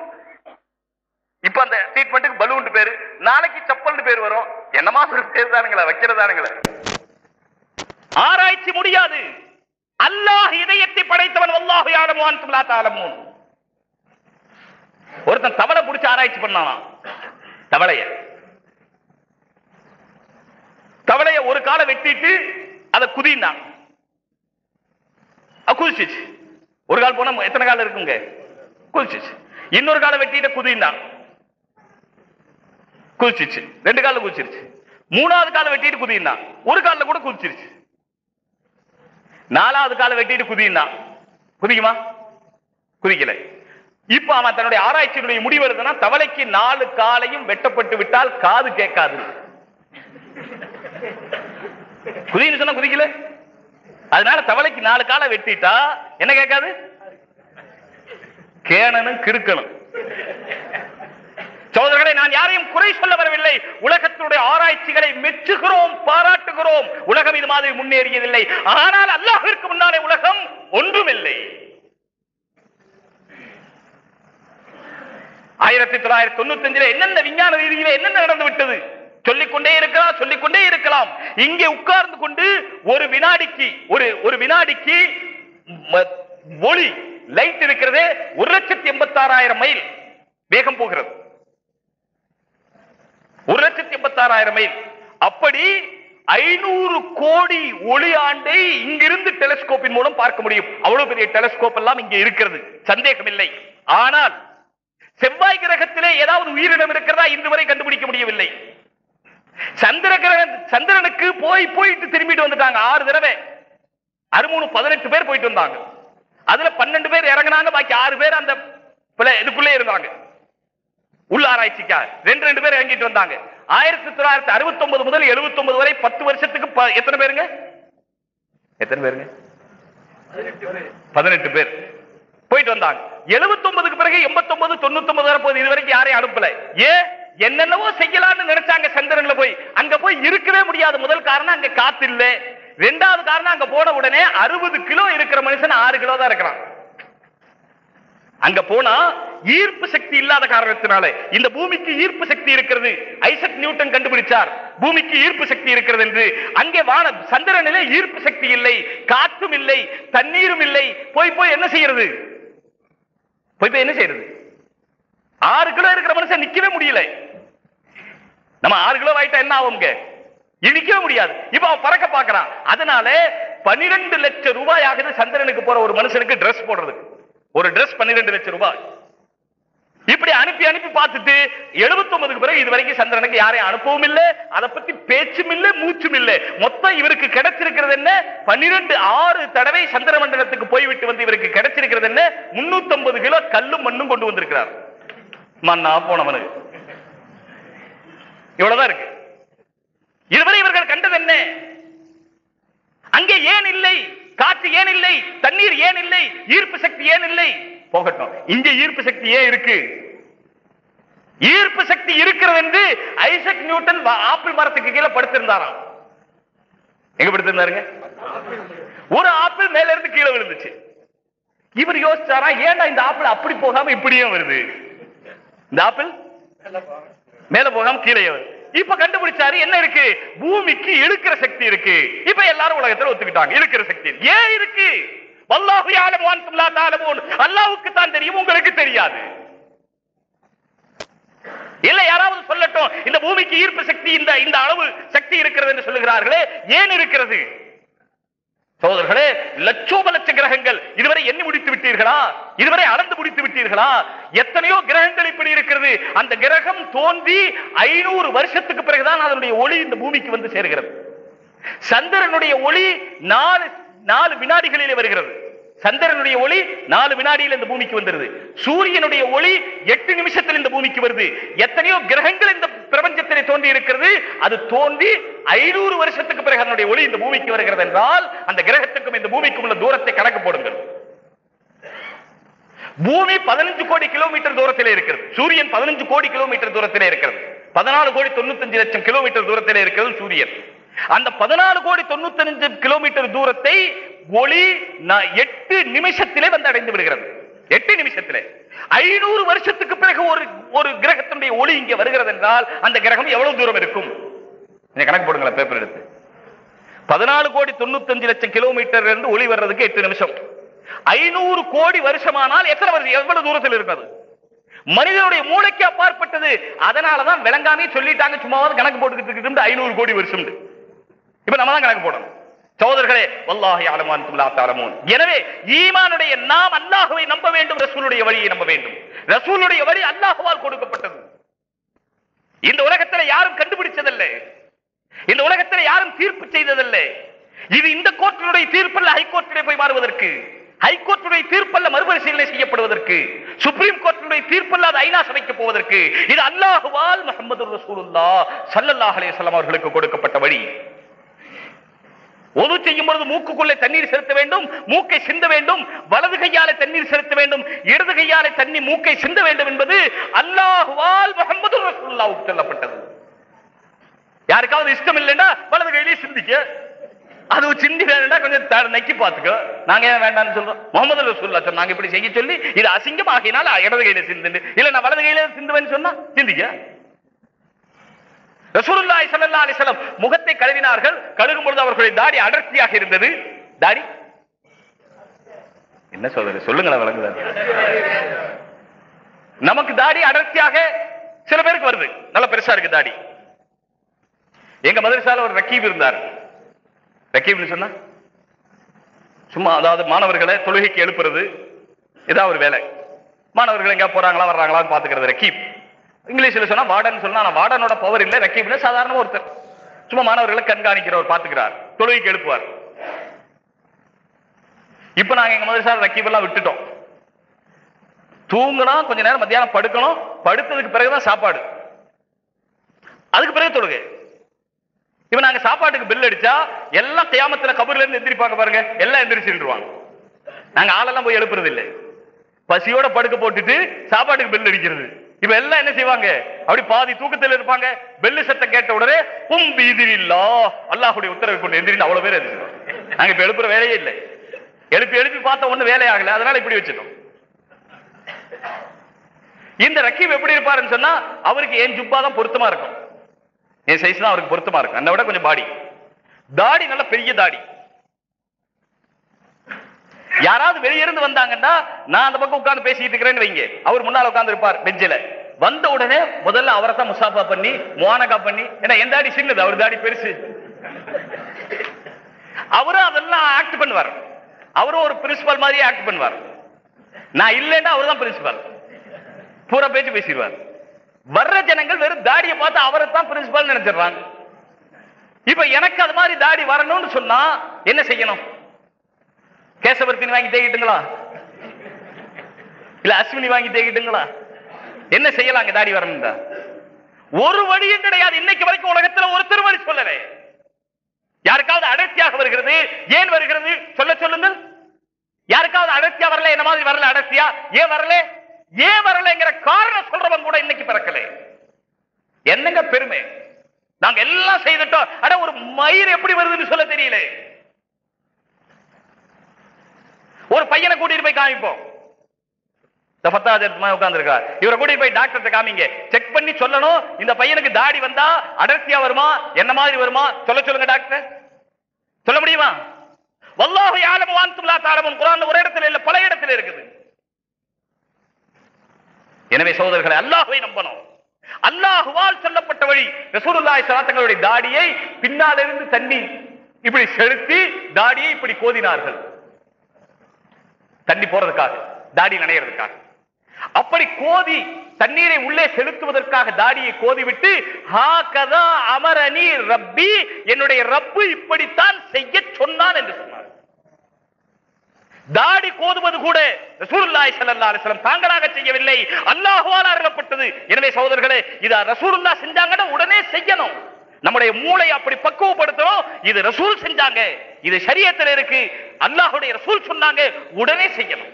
Speaker 2: இப்ப அந்த ட்ரீட்மெண்ட்டுக்கு பலூன் பேரு. நாளைக்கு செப்பல் பேர் வரும். என்னமா பேர் தானுங்களா வைக்கிறதானுங்களா. ஆராய்ச்சி முடியாது. அல்லாஹ் இதயத்தை படைத்தவன் அல்லாஹு யாலமு அன்தும் ஒருத்தன் தவளை பிடிச்சு ஆராய்ச்சி பண்ணானா தவளைய. தவளைய ஒரு காலை வெட்டிட்டு அதை குதினான். அது குதிச்சிச்சு. ஒரு கால் போனா எத்தனை கால் இருக்குங்க? குதிச்சிச்சு. இன்னொரு காலை வெட்டிட்டு குதினான். குதிச்சிச்சு. ரெண்டு காலில் குதிச்சிருச்சு. மூணாவது காலை வெட்டிட்டு குதினான். ஒரு காலில் கூட குதிச்சிருச்சு. நாலாவது காலை வெட்டிட்டு குதினான் குதிக்குமா? குதிக்கல. இப்ப அவன் தன்னுடைய ஆராய்ச்சியினுடைய முடிவு எழுதுனா தவளைக்கு நாலு காலையும் வெட்டப்பட்டு விட்டால் காது கேட்காது. குதின்னு சொன்னா குதிக்கல. அதனால தவளைக்கு நாலு காலை வெட்டிட்டா என்ன கேட்காது? கேணனும் கிருக்கணும் சோதரர்களை நான் யாரையும் குறை சொல்ல வரவில்லை. உலகத்தினுடைய ஆராய்ச்சிகளை மெச்சுகிறோம் பாராட்டுகிறோம். உலகம் இது மாதிரி முன்னேறியதில்லை. ஆனால் அல்லாஹிற்கு முன்னாலே உலகம் ஒன்றுமில்லை. ஆயிரத்தி தொள்ளாயிரத்தி தொண்ணூத்தி அஞ்சுல என்னென்ன விஞ்ஞான ரீதியில என்னென்ன நடந்து விட்டது? சொல்லிக்கொண்டே இருக்கலாம் சொல்லிக்கொண்டே இருக்கலாம். இங்கே உட்கார்ந்து கொண்டு ஒரு வினாடிக்கு ஒரு ஒரு வினாடிக்கு ஒளி லைட் இருக்கிறது ஒரு லட்சத்தி எண்பத்தி ஆறாயிரம் மைல் வேகம் போகிறது. ஒரு லட்சத்தி எண்பத்தி ஆறாயிரம் மைல். அப்படி ஐநூறு கோடி ஒளி ஆண்டை இங்கிருந்து டெலிஸ்கோப்பின் மூலம் பார்க்க முடியும். அவ்வளவு பெரிய டெலிஸ்கோப் எல்லாம் இங்கே இருக்கிறது. சந்தேகம் இல்லை ஆனால் செவ்வாய் கிரகத்திலே ஏதாவது உயிரினம் இருக்கிறதா இன்று வரை கண்டுபிடிக்க முடியவில்லை. சந்திர கிரக சந்திரனுக்கு போய் போயிட்டு திரும்பிட்டு வந்துட்டாங்க. ஆறு தடவை. அறுமூணு பதினெட்டு பேர் போயிட்டு வந்தாங்க. அதுல பன்னெண்டு பேர் இறங்குனாங்க. பாக்கி ஆறு பேர் அந்த பிள்ளை- இதுக்குள்ளே இருந்தாங்க. உள்ள ஆராய்ச்சிக்கா? ரெண்டு ரெண்டு பேர் இறங்கிட்டு வந்தாங்க. ஆயிரத்தி தொள்ளாயிரத்தி அறுபத்தி ஒன்பது முதல் 79 வரை பத்து வருஷத்துக்கு எத்தனை பேருங்க? எத்தனை பேருங்க? பதினெட்டு பேர். போயிட்டு வந்தாங்க. 79 பிறகு 89 99 வரை போகுது இது வரைக்கும் யாரையும் அனுப்பல. ஏ என்னென்னவோ செய்யலாம்னு நினைச்சாங்க சந்திரன்ல போய். அங்க போய் இருக்கவே முடியாது. முதல் காரணம் அங்க காத்து இல்ல. ரெண்டாவது காரணம் அங்க போன உடனே அறுபது கிலோ இருக்கிற மனுஷன் ஆறு கிலோ தான் இருக்கிறான். அங்க போனா ஈர்ப்பு சக்தி இல்லாத காரணத்தினால இந்த பூமிக்கு ஈர்ப்பு சக்தி இருக்கிறது. ஐசக் நியூட்டன் கண்டுபிடிச்சார். பூமிக்கு ஈர்ப்பு சக்தி இருக்கிறது என்று. அங்கே வான சந்திரனிலே ஈர்ப்பு சக்தி இல்லை. காற்றும் இல்லை. தண்ணீரும் இல்லை. போய் போய் என்ன செய்யறது போய் போய் என்ன செய்யறது ஆறு கிலோ இருக்கிற மனுஷன் நிக்கவே முடியல. நம்ம ஆறு கிலோ ஆயிட்டா என்ன ஆகுங்க இனிக்கவே முடியாது. இப்ப அவன் பறக்க பாக்குறான் அதனால பனிரெண்டு லட்சம் ரூபாய் ஆகுது சந்திரனுக்கு போற ஒரு மனுஷனுக்கு டிரஸ் போடுறதுக்கு. ஒரு டிரஸ் பன்னிரெண்டு லட்சம் ரூபாய். இப்படி அனுப்பி அனுப்பி பார்த்துட்டு 79 பிறகு இது வரைக்கும் சந்திரனுக்கு யாரையும் அனுப்பவும் இல்லை. அதை பத்தி பேச்சும் இல்லை மூச்சும் இல்லை. மொத்தம் இவருக்கு கிடைச்சிருக்கிறது என்ன? பன்னிரெண்டு ஆறு தடவை சந்திர மண்டலத்துக்கு போய்விட்டு வந்து இவருக்கு கிடைச்சிருக்கிறது என்ன? 350 கிலோ கல்லும் மண்ணும் கொண்டு வந்திருக்கிறார். மண்ணா போனவனுக்கு. இவ்வளவுதான் இருக்கு. இதுவரை இவர்கள் கண்டது என்ன? அங்கே ஏன் இல்லை? காற்று ஏன் இல்லை? தண்ணீர் ஏன் இல்லை? ஈர்ப்பு சக்தி ஏன் இல்லை? போகட்டும். இங்க ஈர்ப்பு சக்தி ஏன் இருக்கு? ஈர்ப்பு சக்தி இருக்கிறது என்று ஐசக் நியூட்டன் ஆப்பிள் மரத்துக்கு கீழே படுத்திருந்தாராம். எங்க படுத்திருந்தாருங்க? ஒரு ஆப்பிள் மேல இருந்து கீழே விழுந்துச்சு. இவர் யோசிச்சாரா ஏன்டா இந்த ஆப்பிள் அப்படி போகாம இப்படியே வருது? இந்த ஆப்பிள் மேல போகாம கீழே வருது. இப்ப கண்டுபிடிச்சாரு என்ன இருக்கு? பூமிக்கு இழுக்கிற சக்தி இருக்கு. இப்ப எல்லாரும் உலகத்துல ஒத்துக்கிட்டாங்க இழுக்கிற சக்தி ஏன் இருக்கு? வல்லாஹு யாலம் வான்தும் தான் தெரியும் உங்களுக்கு தெரியாது. இல்லை யாராவது சொல்லட்டும் இந்த பூமிக்கு ஈர்ப்பு சக்தி இந்த இந்த அளவு சக்தி இருக்கிறது என்று சொல்லுகிறார்களே ஏன் இருக்கிறது? சோதர்களே லட்சோப லட்ச கிரகங்கள் இதுவரை எண்ணி முடித்து விட்டீர்களா? இதுவரை அளந்து முடித்து விட்டீர்களா? எத்தனையோ கிரகங்கள் இப்படி இருக்கிறது. அந்த கிரகம் தோன்றி ஐநூறு வருஷத்துக்கு பிறகுதான் அதனுடைய ஒளி இந்த பூமிக்கு வந்து சேர்கிறது. சந்திரனுடைய ஒளி நாலு நாலு வினாடிகளிலே வருகிறது. சந்திரனுடைய ஒளி நாலு வினாடியில் இந்த பூமிக்கு வந்துருது. சூரியனுடைய ஒளி எட்டு நிமிஷத்தில் இந்த பூமிக்கு வருது. எத்தனையோ கிரகங்கள் இந்த பிரபஞ்சத்திலே தோன்றி இருக்கிறது. அது தோன்றி ஐநூறு வருஷத்துக்கு பிறகு அதனுடைய ஒளி இந்த பூமிக்கு வருகிறது என்றால் அந்த கிரகத்துக்கும் இந்த பூமிக்கும் உள்ள தூரத்தை கணக்கு போடுங்கள். பூமி பதினஞ்சு கோடி கிலோமீட்டர் தூரத்திலே இருக்கிறது. சூரியன் பதினஞ்சு கோடி கிலோமீட்டர் தூரத்திலே இருக்கிறது. பதினாலு கோடி தொண்ணூத்தஞ்சு லட்சம் கிலோமீட்டர் தூரத்திலே இருக்கிறது சூரியன். அந்த பதினாலு கோடி தொண்ணூத்தஞ்சு கிலோமீட்டர் தூரத்தை ஒளி எட்டு நிமிஷத்திலே வந்து அடைந்து விடுகிறது. எட்டு நிமிஷத்திலே. ஐநூறு வருஷத்துக்கு பிறகு ஒரு ஒரு கிரகத்தினுடைய ஒளி இங்கே வருகிறது என்றால் அந்த கிரகம் எவ்வளவு தூரம் இருக்கும்? நீங்க கணக்கு போடுங்களேன் பேப்பர் எடுத்து. பதினாலு கோடி தொண்ணூத்தஞ்சு லட்சம் கிலோமீட்டர் இருந்து ஒளி வர்றதுக்கு எட்டு நிமிஷம். ஐநூறு கோடி வருஷமானால் எத்தனை வருஷம்? எவ்வளவு தூரத்தில் இருக்கிறது மனிதனுடைய மூளைக்கு அப்பாற்பட்டது. அதனாலதான் விளங்காமே சொல்லிட்டாங்க சும்மாவது கணக்கு போட்டுக்கிட்டு இருக்கு ஐநூறு கோடி வருஷம் இப்ப நம்ம தான் கணக்கு போடணும். சகோதரர்களே வல்லாஹி அலமான் துல்லா எனவே ஈமானுடைய நாம் அல்லாஹுவை நம்ப வேண்டும் ரசூலுடைய வழியை நம்ப வேண்டும். ரசூலுடைய வழி அல்லாஹுவால் கொடுக்கப்பட்டது. இந்த உலகத்துல யாரும் கண்டுபிடிச்சதல்ல. இந்த உலகத்துல யாரும் தீர்ப்பு செய்ததில்லை. இது இந்த கோர்ட்டினுடைய தீர்ப்பல்ல ஹைகோர்ட்டிலே போய் மாறுவதற்கு. ஹைகோர்ட்டுடைய தீர்ப்பல்ல மறுபரிசீலனை செய்யப்படுவதற்கு. சுப்ரீம் கோர்ட்டினுடைய தீர்ப்பல்ல அது ஐநா சபைக்கு போவதற்கு. இது அல்லாஹுவால் முகமது ரசூலுல்லா சல்லல்லாஹ் அலைஹி அவர்களுக்கு கொடுக்கப்பட்ட வழி. ஒது செய்யும் பொழுது மூக்குக்குள்ளே தண்ணீர் செலுத்த வேண்டும் மூக்கை சிந்த வேண்டும் வலது கையாலே தண்ணீர் செலுத்த வேண்டும் இடது கையால தண்ணி மூக்கை சிந்த வேண்டும் என்பது அல்லாஹுவால் முகமது ரசூல்லாவுக்கு சொல்லப்பட்டது. யாருக்காவது இஷ்டம் இல்லைன்னா வலது கையிலேயே சிந்திக்க. அது சிந்தி வேணும்னா கொஞ்சம் நக்கி பார்த்துக்கோ. நாங்க ஏன் வேண்டாம்னு சொல்றோம்? முகமது ரசூல்லா சொன்னாங்க இப்படி செய்ய சொல்லி இது அசிங்கம் ஆகினால இடது கையில சிந்து இல்ல நான் வலது கையில சிந்துவேன்னு சொன்னா சிந்திக்க. ரசூலுல்லாய் சல்லா அலிசலம் முகத்தை கழுவினார்கள். கழுகும் பொழுது அவர்களுடைய தாடி அடர்த்தியாக இருந்தது. தாடி? என்ன சொல்றது? சொல்லுங்களேன் விளங்குதாது நமக்கு தாடி அடர்த்தியாக சில பேருக்கு வருது. நல்ல பெருசா இருக்கு தாடி. எங்க மதரசால ஒரு ரக்கீப் இருந்தார். ரக்கீப்னு சொன்னா சும்மா அதாவது மாணவர்களை தொழுகைக்கு எழுப்புறது இதான் ஒரு வேலை. மாணவர்கள் எங்க போறாங்களா வர்றாங்களான்னு பாத்துக்கிறது ரக்கீப். இங்கிலீஷ்ல சொன்னா வார்டன் சொன்னா ஆனா வார்டனோட பவர் இல்ல ரக்கீப்ல சாதாரண ஒருத்தர். சும்மா மாணவர்களை கண்காணிக்கிறவர் பாத்துக்கிறார் தொழுகைக்கு எழுப்புவார் இப்ப நாங்க எங்க மதரசால ரக்கீப் எல்லாம் விட்டுட்டோம். தூங்கணும் கொஞ்ச நேரம் மத்தியானம் படுக்கணும். படுத்ததுக்கு பிறகுதான் சாப்பாடு. அதுக்கு பிறகு தொழுகை. இப்ப நாங்க சாப்பாட்டுக்கு பில் அடிச்சா எல்லாம் கியாமத்துல கபர்ல இருந்து எந்திரிப்பாங்க பாருங்க எல்லாம் எந்திரிச்சுருவாங்க நாங்க ஆளெல்லாம் போய் எழுப்புறது இல்லை. பசியோட படுக்க போட்டுட்டு சாப்பாட்டுக்கு பில் அடிக்கிறது. இப்ப எல்லாம் என்ன செய்வாங்க? அப்படி பாதி தூக்கத்தில் இருப்பாங்க. பெல்லு சத்தம் கேட்ட உடனே உம் பீதிரில்லா. அல்லாஹுடைய உத்தரவை கொண்டு எந்திரின்னு அவ்வளவு பேர் நாங்க இப்ப எழுப்புற வேலையே இல்லை. எழுப்பி எழுப்பி பார்த்த ஒண்ணு வேலையாகல அதனால இப்படி வச்சிடும் இந்த ரக்கீம் எப்படி இருப்பாருன்னு சொன்னா அவருக்கு என் ஜுப்பா தான் பொருத்தமா இருக்கும்? என் சைஸ் தான் அவருக்கு பொருத்தமா இருக்கும்? அந்த விட கொஞ்சம் பாடி. தாடி நல்ல பெரிய தாடி. யாராவது வெளியிருந்து வந்தாங்கன்னா நான் அந்த பக்கம் உட்கார்ந்து பேசிட்டு இருக்கிறேன்னு வைங்க. அவர் முன்னால உட்கார்ந்து இருப்பார் பெஞ்சில. வந்த உடனே முதல்ல அவரை தான் முசாஃபா பண்ணி மோனகா பண்ணி ஏன்னா என் தாடி சின்னது அவர் தாடி பெருசு. அவரும் அதெல்லாம் ஆக்ட் பண்ணுவார். அவரும் ஒரு பிரின்சிபல் மாதிரி ஆக்ட் பண்ணுவார். நான் இல்லைன்னா அவர் தான் பிரின்சிபல் பூரா பேச்சு பேசிடுவார். வர்ற ஜனங்கள் வெறும் தாடியை பார்த்து அவரை தான் பிரின்சிபல் நினைச்சிடுறாங்க. இப்ப எனக்கு அது மாதிரி தாடி வரணும்னு சொன்னா என்ன செய்யணும்? கேசவர்த்தினி வாங்கி தேக்கிட்டுங்களா இல்ல அஸ்வினி வாங்கி தேக்கிட்டுங்களா என்ன செய்யலாங்க தாடி வரணும் ஒரு வழியும் கிடையாது. இன்னைக்கு வரைக்கும் உலகத்துல ஒரு வழி சொல்லல. யாருக்காவது அடர்த்தியாக வருகிறது? ஏன் வருகிறது? சொல்ல சொல்லுங்கள். யாருக்காவது அடர்த்தியா வரல? என்ன மாதிரி வரல அடர்த்தியா? ஏன் வரல? ஏன் வரலங்கிற காரணம் சொல்றவங்க கூட இன்னைக்கு பிறக்கல. என்னங்க பெருமை? நாங்க எல்லாம் செய்துட்டோம். அட ஒரு மயிர் எப்படி வருதுன்னு சொல்ல தெரியல. ஒரு பையனை கூட்டிட்டு போய் காமிப்போம். இந்த பத்தாவது உட்கார்ந்துருக்கா இவரை கூட்டிட்டு போய் டாக்டர்கிட்ட காமிங்க. செக் பண்ணி சொல்லணும். இந்த பையனுக்கு தாடி வந்தா அடர்த்தியா வருமா? என்ன மாதிரி வருமா? சொல்ல சொல்லுங்க டாக்டர் சொல்ல முடியுமா? வல்லாஹு யாலம் வான்தும் லா தாலமுன் ஒரு இடத்துல இல்ல பல இடத்துல இருக்குது. எனவே சகோதரர்களை அல்லாஹ்வை நம்பணும். அல்லாஹுவால் சொல்லப்பட்ட வழி ரசூலுல்லாஹி ஸல்லல்லாஹு தாடியை பின்னால் இருந்து தண்ணி இப்படி செலுத்தி தாடியை இப்படி கோதினார்கள். தண்ணி போறதுக்காக தாடி நனையறதுக்காக. அப்படி கோதி தண்ணீரை உள்ளே செலுத்துவதற்காக தாடியை கோதிவிட்டு ஹாகதா அமரணி ரப்பி என்னுடைய ரப்பு இப்படித்தான் செய்ய சொன்னான் என்று சொன்னார். தாடி கோதுவது கூட ரசூலுல்லாஹி ஸல்லல்லாஹு அலைஹி தாங்களாக செய்யவில்லை. அல்லாஹுவால் அருளப்பட்டது. எனவே சகோதரர்களே இதா ரசூருல்லா செஞ்சாங்கன்னா உடனே செய்யணும். நம்முடைய மூளை அப்படி பக்குவப்படுத்தும் இது ரசூல் செஞ்சாங்க. இது சரியத்தில் இருக்கு. அல்லாஹுடைய ரசூல் சொன்னாங்க. உடனே செய்யணும்.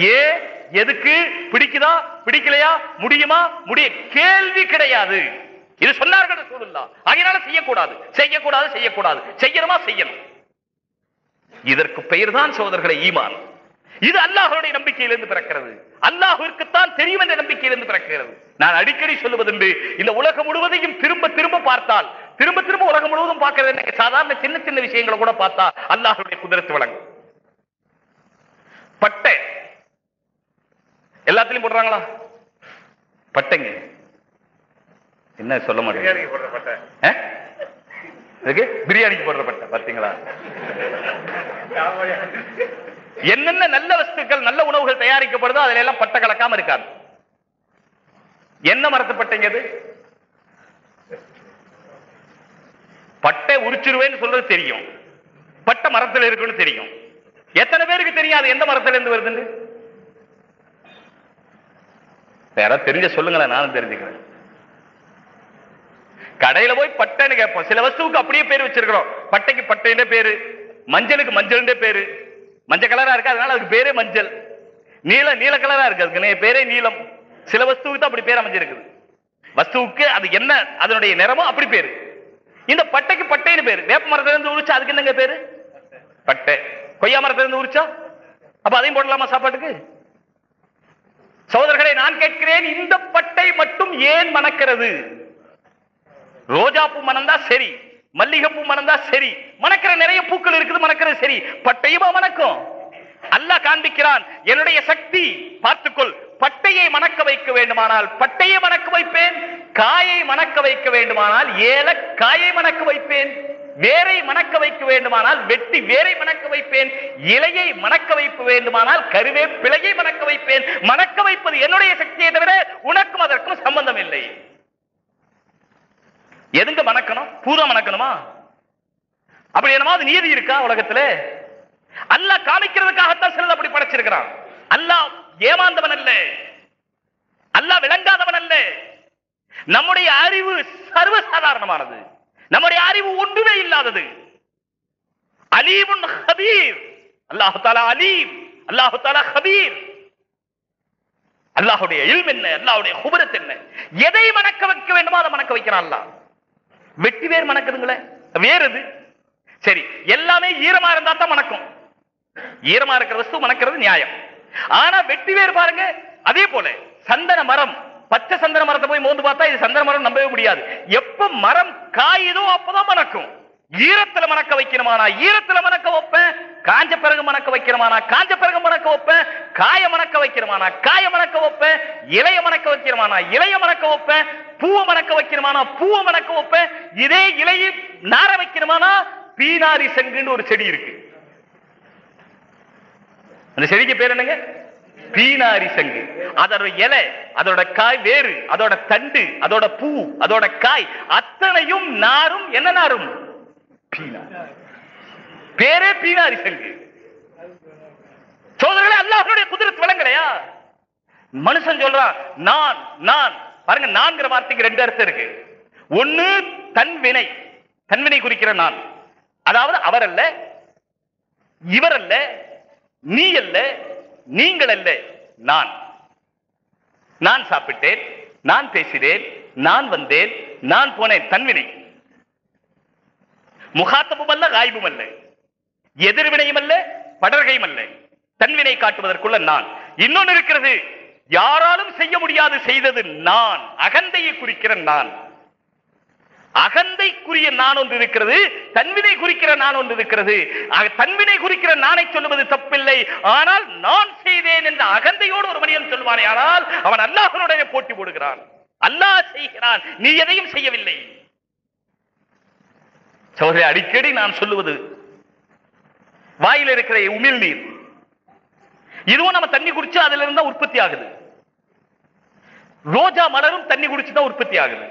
Speaker 2: ஏ எதுக்கு? பிடிக்குதா? பிடிக்கலையா? முடியுமா? முடிய கேள்வி கிடையாது. இது சொன்னார்கள் சூழல்லா அதனால செய்யக்கூடாது. செய்யக்கூடாது செய்யக்கூடாது. செய்யணுமா? செய்யணும். இதற்கு பெயர் தான் சோதர்களை ஈமான். இது அல்லாஹ்வுடைய நம்பிக்கையிலிருந்து பிறக்கிறது. அல்லாஹ்விற்குத்தான் தெரியும் என்ற நம்பிக்கையிலிருந்து பிறக்கிறது. நான் அடிக்கடி சொல்லுவதுண்டு இந்த உலகம் முழுவதையும் திரும்ப திரும்ப பார்த்தால் திரும்ப திரும்ப உலகம் முழுவதும் பார்க்கிறது? சாதாரண சின்ன சின்ன விஷயங்களை கூட பார்த்தா அல்லாஹ்வுடைய குதிரத்து வழங்கும். பட்டை. எல்லாத்துலயும் போடுறாங்களா? பட்டைங்க. என்ன சொல்ல மாட்டேங்க? பிரியாணிக்கு போடுற பட்டை. பாத்தீங்களா? (laughs) என்னென்ன நல்ல வஸ்துக்கள் நல்ல உணவுகள் தயாரிக்கப்படுதோ அதுல எல்லாம் பட்டை கலக்காம இருக்காது. என்ன மரத்து அது பட்டை உரிச்சிருவேன்னு சொல்றது தெரியும். பட்டை மரத்துல இருக்குன்னு தெரியும். எத்தனை பேருக்கு தெரியாது எந்த மரத்துல இருந்து வருதுன்னு யாராவது தெரிஞ்ச சொல்லுங்களேன் நானும் தெரிஞ்சுக்கிறேன். கடையில போய் பட்டைன்னு கேட்போம். சில வஸ்துவுக்கு அப்படியே பேர் வச்சிருக்கிறோம். பட்டைக்கு பட்டைன்னு பேரு மஞ்சளுக்கு மஞ்சள் பேரு. மஞ்சள் கலரா இருக்கு அதனால அதுக்கு பேரே மஞ்சள். நீல நீல கலரா இருக்கு அதுக்கு பேரே நீலம். சில வஸ்துவுக்கு தான் அப்படி பேர் அமைஞ்சிருக்குது. வஸ்துவுக்கு அது என்ன அதனுடைய நிறமோ அப்படி பேரு. இந்த பட்டைக்கு பட்டைன்னு பேரு. வேப்ப மரத்துல இருந்து உரிச்சா அதுக்கு என்னங்க பேரு? பட்டை. கொய்யா மரத்துல இருந்து உரிச்சா? அப்ப அதையும் போடலாமா சாப்பாட்டுக்கு? சோதரர்களை நான் கேட்கிறேன் இந்த பட்டை மட்டும் ஏன் மணக்கிறது? ரோஜா பூ தான் சரி. மல்லிகைப்பூ மணந்தா சரி. மணக்கிற நிறைய பூக்கள் இருக்குது மணக்கிறது சரி. பட்டையுமா மணக்கும்? அல்லாஹ் காண்பிக்கிறான் என்னுடைய சக்தி பார்த்துக்கொள் பட்டையை மணக்க வைக்க வேண்டுமானால் பட்டையை மணக்க வைப்பேன் காயை மணக்க வைக்க வேண்டுமானால் ஏல காயை மணக்க வைப்பேன் வேரை மணக்க வைக்க வேண்டுமானால் வெட்டி வேரை மணக்க வைப்பேன் இலையை மணக்க வைக்க வேண்டுமானால் கருவே பிழையை மணக்க வைப்பேன். மணக்க வைப்பது என்னுடைய சக்தியை தவிர உனக்கும் அதற்கும் சம்பந்தம் இல்லை எதுங்க மணக்கணும்? பூரா மணக்கணுமா? அப்படி என்னமாவது நீதி இருக்கா உலகத்துல? அல்லாஹ் காமிக்கிறதுக்காகத்தான் சிலது அப்படி படைச்சிருக்கிறான். அல்லாஹ் ஏமாந்தவன் அல்ல. அல்லாஹ் விளங்காதவன் அல்ல. நம்முடைய அறிவு சர்வசாதாரணமானது. நம்முடைய அறிவு ஒன்றுமே இல்லாதது. அலீமுன் ஹபீர். அல்லாஹு தாலா அலீம். அல்லாஹு தாலா ஹபீர். அல்லாஹுடைய இல்ம் என்ன? அல்லாஹுடைய குபரத் என்ன? எதை மணக்க வைக்க வேண்டுமோ அதை மணக்க வைக்கிறான் அல்லாஹ். வெட்டி வேர் மணக்குதுங்களே. வேறு அது சரி எல்லாமே ஈரமா இருந்தா தான் மணக்கும். ஈரமா இருக்கிற வஸ்து மணக்கிறது நியாயம். ஆனா வெட்டி வேர் பாருங்க அதே போல சந்தன மரம் பச்சை சந்தன மரத்தை போய் மோந்து பார்த்தா இது சந்தன மரம் நம்பவே முடியாது. எப்ப மரம் காயுதோ அப்பதான் மணக்கும். ஈரத்துல மணக்க வைக்கணுமானா? ஈரத்துல மணக்க வைப்பேன். காஞ்ச பிறகு மணக்க வைக்கணுமானா? காஞ்ச பிறகு மணக்க வைப்பேன். காய மணக்க வைக்கணுமானா? காய மணக்க வைப்பேன். இலைய மணக்க வைக்கணுமானா? இலைய மணக்க வைப்பேன். பூவை மணக்க வைக்கணுமானா? பூவை மணக்க வைப்பேன். இதே இலையை நார வைக்கணுமானா? பீனாரி செங்குன்னு ஒரு செடி இருக்கு. அந்த செடிக்கு பேர் என்னங்க? பீனாரி சங்கு. அதோட இலை அதோட காய் வேறு அதோட தண்டு அதோட பூ அதோட காய் அத்தனையும் நாரும் என்ன நாரும்? பேரே பீனாரி சங்கு சோதரர்களே அல்லாஹனுடைய குதிரத்து விளங்கலையா மனுஷன் சொல்றான் நான் நான். பாருங்க நான்கிற வார்த்தைக்கு ரெண்டு அர்த்தம் இருக்கு. ஒண்ணு தன்வினை தன்வினை குறிக்கிற நான். அதாவது அவர் அல்ல இவர் அல்ல நீ அல்ல நீங்கள் அல்ல நான். நான் சாப்பிட்டேன் நான் பேசினேன் நான் வந்தேன் நான் போனேன் தன்வினை முகாத்தமும் அல்ல காய்பும் அல்ல எதிர்வினையும் அல்ல படர்கையும் அல்ல தன்வினை காட்டுவதற்குள்ள நான். இன்னொன்னு இருக்கிறது யாராலும் செய்ய முடியாது செய்தது நான். அகந்தையை குறிக்கிற நான். அகந்தைக்குரிய நான் ஒன்று இருக்கிறது தன்வினை குறிக்கிற நான் ஒன்று இருக்கிறது. தன்வினை குறிக்கிற நானை சொல்லுவது தப்பில்லை. ஆனால் நான் செய்தேன் என்ற அகந்தையோடு ஒரு மனிதன் சொல்வானே ஆனால் அவன் அல்லாஹனுடைய போட்டி போடுகிறான். அல்லாஹ் செய்கிறான் நீ எதையும் செய்யவில்லை. சோதரி அடிக்கடி நான் சொல்லுவது. வாயில் இருக்கிற உமிழ் நீர். இதுவும் நம்ம தண்ணி குடிச்சு அதுல இருந்தா உற்பத்தி ஆகுது. ரோஜா மலரும் தண்ணி குடிச்சு தான் உற்பத்தி ஆகுது.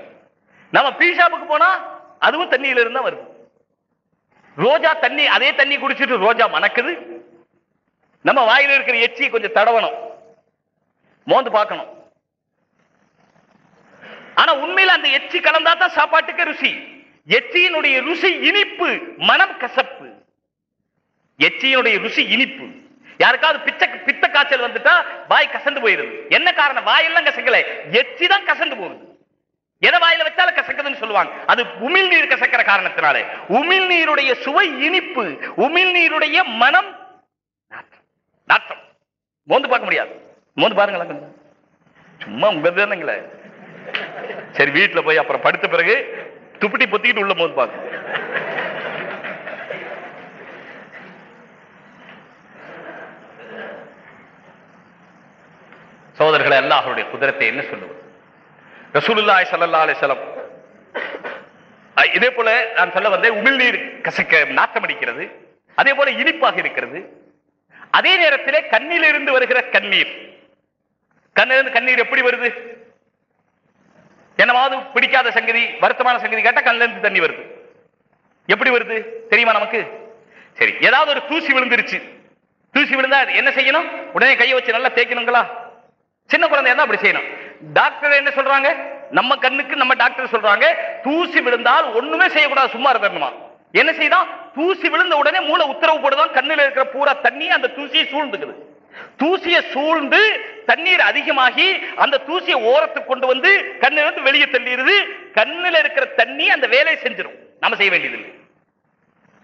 Speaker 2: நம்ம பீஷாப்புக்கு போனா அதுவும் தண்ணியில இருந்தா வருது. ரோஜா தண்ணி அதே தண்ணி குடிச்சிட்டு ரோஜா மணக்குது. நம்ம வாயில இருக்கிற எச்சியை கொஞ்சம் தடவணும். மோந்து பார்க்கணும். ஆனா உண்மையில அந்த எச்சி கலந்தா தான் சாப்பாட்டுக்கு ருசி. எச்சியினுடைய ருசி இனிப்பு மனம் கசப்பு. எச்சியினுடைய ருசி இனிப்பு. யாருக்காவது பிச்சை பித்த காய்ச்சல் வந்துட்டா வாய் கசந்து போயிருது என்ன காரணம்? வாயெல்லாம் கசக்கல. எச்சி தான் கசந்து போகுது. எதை வாயில வச்சாலும் கசக்குதுன்னு சொல்லுவாங்க. அது உமிழ் நீர் கசக்கிற காரணத்தினாலே. உமிழ் நீருடைய சுவை இனிப்பு. உமிழ் நீருடைய மனம் நாற்றம். நாற்றம். மோந்து பார்க்க முடியாது. மோந்து பாருங்களா சும்மா உங்க சரி வீட்டுல போய் அப்புறம் படுத்த பிறகு துப்பிட்டி பொத்திக்கிட்டு உள்ள போது பார்க்க சோதர்களை அல்லாஹருடைய குதிரத்தை என்ன சொல்லுவது? ரசூலுல்லாய் சல்லா அலைஹி இதே போல நான் சொல்ல வந்தேன் உமிழ்நீர் கசக்க நாக்கம் அடிக்கிறது அதே போல இனிப்பாக இருக்கிறது. அதே நேரத்திலே கண்ணிலிருந்து வருகிற கண்ணீர். கண்ணிலிருந்து கண்ணீர் எப்படி வருது? என்னவாவது பிடிக்காத சங்கதி வருத்தமான சங்கதி கேட்டா கண்ணில இருந்து தண்ணி வருது. எப்படி வருது? தெரியுமா நமக்கு? சரி ஏதாவது ஒரு தூசி விழுந்துருச்சு. தூசி விழுந்தா என்ன செய்யணும்? உடனே கையை வச்சு நல்லா தேய்க்கணுங்களா? சின்ன குழந்தை தான் அப்படி செய்யணும். டாக்டர் என்ன சொல்றாங்க? நம்ம கண்ணுக்கு நம்ம டாக்டர் சொல்றாங்க தூசி விழுந்தால் ஒண்ணுமே செய்யக்கூடாது சும்மா இருக்கணுமா என்ன செய்தான்? தூசி விழுந்த உடனே மூளை உத்தரவு போடுதான் கண்ணுல இருக்கிற பூரா தண்ணி அந்த தூசியை சூழ்ந்துக்குது. தூசியை சூழ்ந்து தண்ணீர் அதிகமாகி அந்த தூசியை ஓரத்துக்கு கொண்டு வந்து கண்ணில் இருந்து வெளியே தள்ளிடுது. கண்ணுல இருக்கிற தண்ணி அந்த வேலையை செஞ்சிடும் நம்ம செய்ய வேண்டியதில்லை.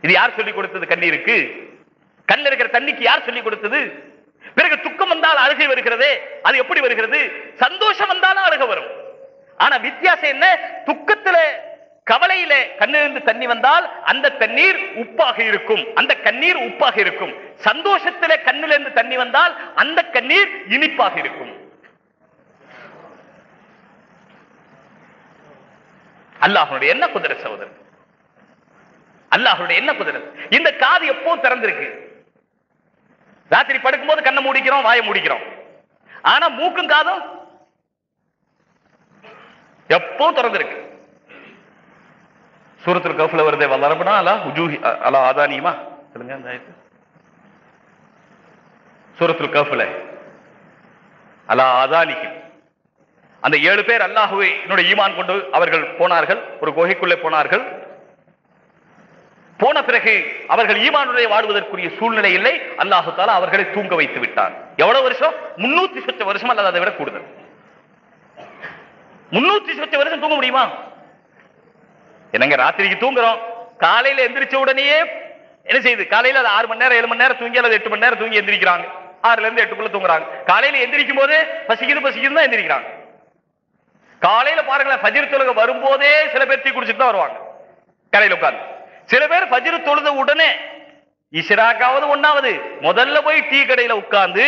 Speaker 2: இது யார் சொல்லிக் கொடுத்தது கண்ணீருக்கு? கண்ணில் இருக்கிற தண்ணிக்கு யார் சொல்லிக் கொடுத்தது? பிறகு துக்கம் வந்தால் அழுகை வருகிறதே அது எப்படி வருகிறது? சந்தோஷம் வந்தாலும் அழுக வரும். ஆனா வித்தியாசம் என்ன? துக்கத்துல கவலையில கண்ணிலிருந்து தண்ணி வந்தால் அந்த தண்ணீர் உப்பாக இருக்கும். அந்த கண்ணீர் உப்பாக இருக்கும். சந்தோஷத்தில கண்ணிலிருந்து தண்ணி வந்தால் அந்த கண்ணீர் இனிப்பாக இருக்கும். அல்லாஹனுடைய என்ன குதிரை சகோதரர்? அல்லாஹனுடைய என்ன குதிரை? இந்த காது எப்போ திறந்திருக்கு? ராத்திரி படுக்கும்போது கண்ணை மூடிக்கிறோம் வாயை மூடிக்கிறோம். ஆனா மூக்கும் காதும் எப்போ திறந்திருக்கு? சூரத்தில் கஃப்ல வருதே வல்லரபனா அலா உஜூஹி அலா ஆதானியமா? சொல்லுங்க அந்த ஆயத்து. சூரத்தில் கஃப்ல. அலா ஆதானிக்கு அந்த ஏழு பேர் அல்லாஹுவை என்னுடைய ஈமான் கொண்டு அவர்கள் போனார்கள் ஒரு குகைக்குள்ளே போனார்கள். போன பிறகு அவர்கள் ஈமானுடைய வாழ்வதற்குரிய சூழ்நிலை இல்லை அல்லாஹு தாலா அவர்களை தூங்க வைத்து விட்டார் எவ்வளவு வருஷம்? முன்னூத்தி சொச்ச வருஷம் அல்லது அதை விட கூடுதல். முன்னூத்தி சொச்ச வருஷம் தூங்க முடியுமா? என்னங்க ராத்திரிக்கு தூங்குறோம். காலையில எந்திரிச்ச உடனேயே என்ன செய்யுது? காலையில அது ஆறு மணி நேரம் ஏழு மணி நேரம் தூங்கி அல்லது எட்டு மணி நேரம் தூங்கி எந்திரிக்கிறாங்க. ஆறுல இருந்து எட்டுக்குள்ள தூங்குறாங்க. காலையில எந்திரிக்கும் போது பசிக்குது பசிக்குது தான் எந்திரிக்கிறாங்க. காலையில பாருங்களேன் ஃபஜ்ர் தொழுக வரும்போதே சில பேர் டீ குடிச்சிட்டு தான் வருவாங்க. கடையில் உட்கார்ந்து. சில பேர் ஃபஜ்ர் தொழுத உடனே இஷராக்காவது ஒன்னாவது முதல்ல போய் டீ கடையில உட்கார்ந்து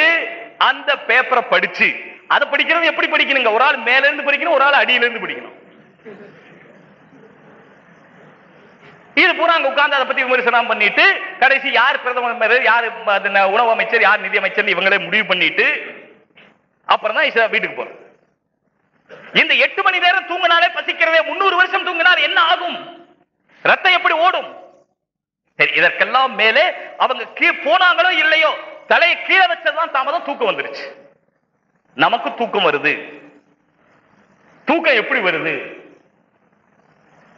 Speaker 2: அந்த பேப்பரை படிச்சு அதை படிக்கிறது எப்படி படிக்கணுங்க? ஒரு ஆள் மேல இருந்து படிக்கணும் ஒரு ஆள் அடியில இருந்து படிக்கணும். இது பூரா அங்க உட்கார்ந்து அதை பத்தி விமர்சனம் பண்ணிட்டு கடைசி யார் பிரதமர் யார் அது உணவு அமைச்சர் யார் நிதி அமைச்சர் இவங்களே முடிவு பண்ணிட்டு அப்புறம் தான் வீட்டுக்கு போறோம். இந்த எட்டு மணி நேரம் தூங்கினாலே பசிக்கிறதே முன்னூறு வருஷம் தூங்கினால் என்ன ஆகும்? ரத்தம் எப்படி ஓடும்? சரி இதற்கெல்லாம் மேலே அவங்க கீழே போனாங்களோ இல்லையோ தலையை கீழே வச்சதுதான் தாமதம் தூக்கம் வந்துருச்சு. நமக்கு தூக்கம் வருது. தூக்கம் எப்படி வருது?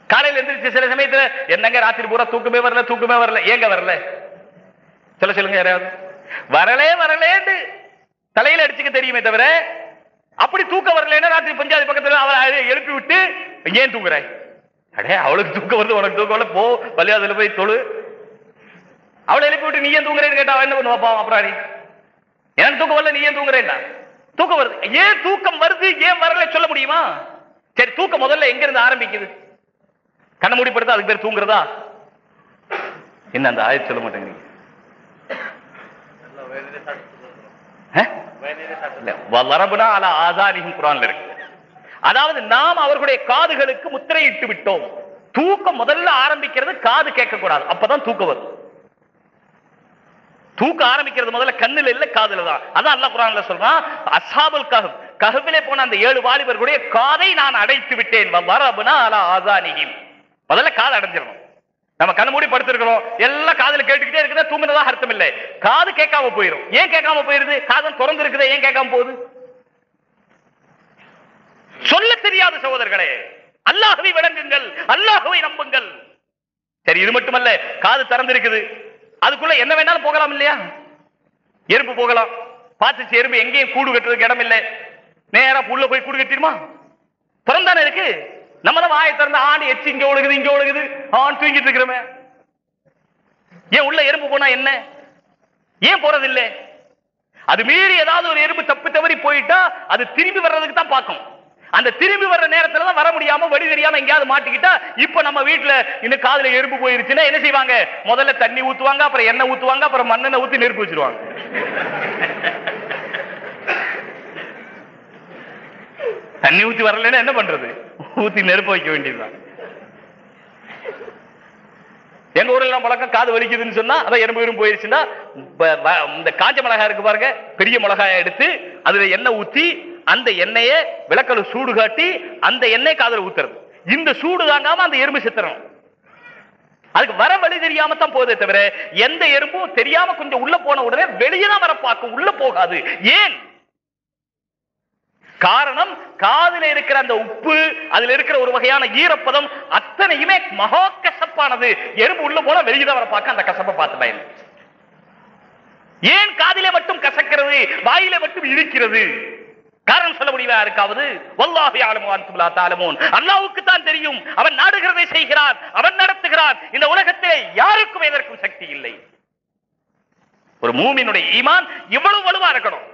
Speaker 2: காலையில் எந்திரிச்சு சில சமயத்துல என்னங்க ராத்திரி பூரா தூக்கமே வரல தூக்கமே வரல ஏங்க வரல? சொல்ல சொல்லுங்க யாராவது. வரலே வரலேன்னு தலையில அடிச்சுக்க தெரியுமே தவிர அப்படி தூக்கம் வரலன்னா ராத்திரி பஞ்சாயத்து பக்கத்துல அவளை எழுப்பி விட்டு ஏன் தூங்குற? அடே அவளுக்கு தூக்கம் வருது உனக்கு தூக்கம் வரல போ பள்ளியாதுல போய் தொழு. அவளை எழுப்பி விட்டு நீ ஏன் தூங்குறேன்னு கேட்டா என்ன பண்ணுவா பாவம் அப்புறம் எனக்கு தூக்கம் வரல நீ ஏன் தூங்குறேன்னா? தூக்கம் வருது. ஏன் தூக்கம் வருது ஏன் வரல சொல்ல முடியுமா? சரி தூக்கம் முதல்ல எங்க இருந்து ஆரம்பிக்குது? கண்ண மூடி படுத்தா அதுக்கு பேர் தூங்குறதா? என்ன அந்த ஆயத்து சொல்ல மாட்டேங்கிறீங்க? வலரபுனா அலா ஆதாரிஹிம் குர்ஆன்ல இருக்கு. அதாவது நாம் அவர்களுடைய காதுகளுக்கு முத்திரையிட்டு விட்டோம். தூக்கம் முதல்ல ஆரம்பிக்கிறது காது கேட்க கூடாது அப்பதான் தூக்கம் வரும். தூக்கம் ஆரம்பிக்கிறது முதல்ல கண்ணுல இல்ல காதுல தான். அதான் அல்லாஹ் குர்ஆன்ல சொல்றான் அஸ்ஹாபுல் கஹப். கஹபிலே போன அந்த ஏழு வாலிபர்களுடைய காதை நான் அடைத்து விட்டேன். வரபுனா அலா ஆசானிஹிம். முதல்ல காது அடைஞ்சிடணும். நம்ம கண்ணு மூடி படுத்திருக்கிறோம். எல்லாம் காதல கேட்டுக்கிட்டே இருக்குதா? தூங்குனதா அர்த்தம் இல்லை. காது கேட்காம போயிடும் ஏன் கேட்காம போயிருது? காதல் திறந்து இருக்குதே? ஏன் கேட்காம போகுது? சொல்ல தெரியாத சகோதரர்களே அல்லாஹவை விளங்குங்கள் அல்லாஹவை நம்புங்கள். சரி இது மட்டுமல்ல காது திறந்திருக்குது அதுக்குள்ள என்ன வேணாலும் போகலாம் இல்லையா? எறும்பு போகலாம். பார்த்துச்சு எறும்பு எங்கேயும் கூடு கட்டுறதுக்கு இடம் இல்லை. நேரா உள்ள போய் கூடு கட்டிடுமா? திறந்தானே இருக்கு? நம்ம தான் வாயை திறந்த ஆண்டு எச்சு இங்க ஒழுகுது இங்க ஒழுகுது. ஆண் தூங்கிட்டு இருக்கிறவன் ஏன் உள்ள எறும்பு போனா என்ன? ஏன் போறதில்லை? அது மீறி ஏதாவது ஒரு எறும்பு தப்பு தவறி போயிட்டா அது திரும்பி வர்றதுக்கு தான் பார்க்கும். அந்த திரும்பி வர்ற நேரத்துல தான் வர முடியாம வழி தெரியாம எங்கேயாவது மாட்டிக்கிட்டா இப்ப நம்ம வீட்டுல இன்னும் காதுல எறும்பு போயிருச்சுன்னா என்ன செய்வாங்க? முதல்ல தண்ணி ஊத்துவாங்க அப்புறம் எண்ணெய் ஊத்துவாங்க அப்புறம் மண்ணெண்ணெய் ஊத்தி நெருப்பு வச்சிருவாங்க. தண்ணி ஊத்தி வரலன்னா என்ன பண்றது? ஊத்தி நெருப்பு வைக்க வேண்டியதுதான். எங்க ஊர்ல எல்லாம் பழக்கம் காது வலிக்குதுன்னு சொன்னா அதான் எறும்பு எறும்பு போயிருச்சுன்னா இந்த காஞ்ச மிளகா இருக்கு பாருங்க பெரிய மிளகாயை எடுத்து அதுல எண்ணெய் ஊத்தி அந்த எண்ணெயை விளக்கல சூடு காட்டி அந்த எண்ணெய் காதுல ஊத்துறது. இந்த சூடு தாங்காம அந்த எறும்பு சித்திரம். அதுக்கு வர வழி தெரியாம தான் போதே தவிர எந்த எறும்பும் தெரியாம கொஞ்சம் உள்ள போன உடனே வெளியே தான் வர பார்க்கும் உள்ள போகாது. ஏன்? காரணம் காதுல இருக்கிற அந்த உப்பு அதுல இருக்கிற ஒரு வகையான ஈரப்பதம் அத்தனையுமே மகா கசப்பானது. எறும்பு உள்ள போல வெளியிட வர பார்க்க அந்த கசப்பை பார்த்து பயன் ஏன் காதிலே மட்டும் கசக்கிறது? வாயிலே மட்டும் இருக்கிறது. காரணம் சொல்ல முடியுமா யாருக்காவது? வல்லாஹி ஆலமுவான் துலா தாலமோன். அல்லாஹ்வுக்கு தான் தெரியும். அவன் நாடுகிறதை செய்கிறான். அவன் நடத்துகிறான். இந்த உலகத்திலே யாருக்கும் எதற்கும் சக்தி இல்லை. ஒரு மூமினுடைய ஈமான் இவ்வளவு வலுவா இருக்கணும்.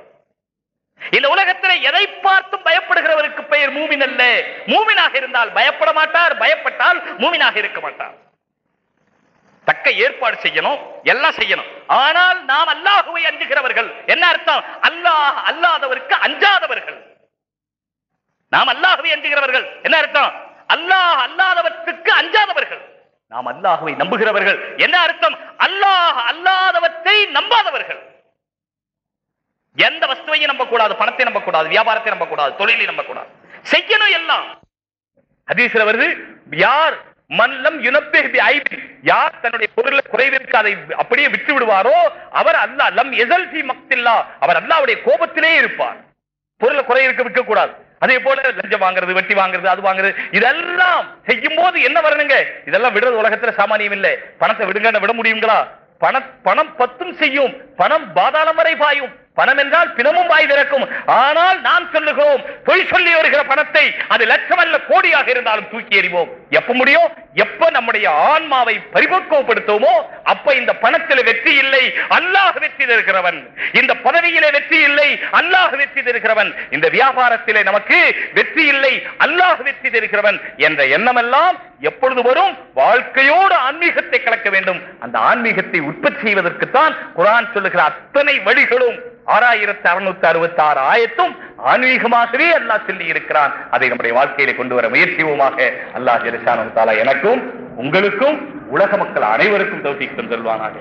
Speaker 2: இந்த உலகத்தில் எதை பார்த்தும் பயப்படுகிறவருக்கு பெயர் மூமின் அல்ல. மூமினாக இருந்தால் பயப்பட மாட்டார் பயப்பட்டால் மூமினாக இருக்க மாட்டார். தக்க ஏற்பாடு செய்யணும் எல்லாம் செய்யணும். ஆனால் நாம் அல்லாஹுவை அஞ்சுகிறவர்கள் என்ன அர்த்தம்? அல்லாஹ் அல்லாதவருக்கு அஞ்சாதவர்கள். நாம் அல்லாஹுவை அஞ்சுகிறவர்கள் என்ன அர்த்தம்? அல்லாஹ் அல்லாதவற்றுக்கு அஞ்சாதவர்கள். நாம் அல்லாஹுவை நம்புகிறவர்கள் என்ன அர்த்தம்? அல்லாஹ் அல்லாதவற்றை நம்பாதவர்கள். எந்த வஸ்துவையும் நம்பக்கூடாது பணத்தை நம்பக்கூடாது வியாபாரத்தை நம்பக்கூடாது தொழிலை நம்பக்கூடாது. செய்யணும் எல்லாம். அதீசில வருது யார் மல்லம் யுனப்பி ஐபி யார் தன்னுடைய பொருளை குறைவிற்கு அதை அப்படியே விட்டு விடுவாரோ அவர் அல்லா லம் எசல் சி மக்தில்லா அவர் அல்லாவுடைய கோபத்திலே இருப்பார். பொருளை குறைவிற்கு விற்க கூடாது அதே போல லஞ்சம் வாங்குறது வெட்டி வாங்குறது அது வாங்குறது இதெல்லாம் செய்யும் போது என்ன வரணுங்க? இதெல்லாம் விடுறது உலகத்துல சாமானியம் இல்லை. பணத்தை விடுங்க விட முடியுங்களா? பணம் பணம் பத்தும் செய்யும் பணம் பாதாளம் வரை பாயும். பணம் என்றால் பிணமும் வாய் திறக்கும் ஆனால் நாம் சொல்லுகிறோம் பொய் சொல்லி வருகிற பணத்தை அது லட்சம் அல்ல கோடியாக இருந்தாலும் தூக்கி எறிவோம். எப்ப முடியும் எப்ப நம்முடைய ஆன்மாவை பரிபக்குவப்படுத்துவோமோ அப்ப இந்த பணத்தில் வெற்றி இல்லை அல்லாஹ் வெற்றி தருகிறவன். இந்த பதவியிலே வெற்றி இல்லை அல்லாஹ் வெற்றி தருகிறவன். இந்த வியாபாரத்திலே நமக்கு வெற்றி இல்லை அல்லாஹ் வெற்றி தருகிறவன் என்ற எண்ணமெல்லாம் எப்பொழுது வரும்? வாழ்க்கையோடு ஆன்மீகத்தை கலக்க வேண்டும். அந்த ஆன்மீகத்தை உற்பத்தி செய்வதற்குத்தான் குரான் சொல்லுகிற அத்தனை வழிகளும் ஆறாயிரத்தி அறுநூத்தி அறுபத்தி ஆறு ஆயத்தும் ஆன்மீகமாகவே அல்லாஹ் சொல்லி இருக்கிறான் அதை நம்முடைய வாழ்க்கையில கொண்டு வர முயற்சிவோமாக அல்லாஹ் ஜெலிசானு தாலா எனக்கும் உங்களுக்கும் உலக மக்கள் அனைவருக்கும் தௌசிக்கும் சொல்வானாக.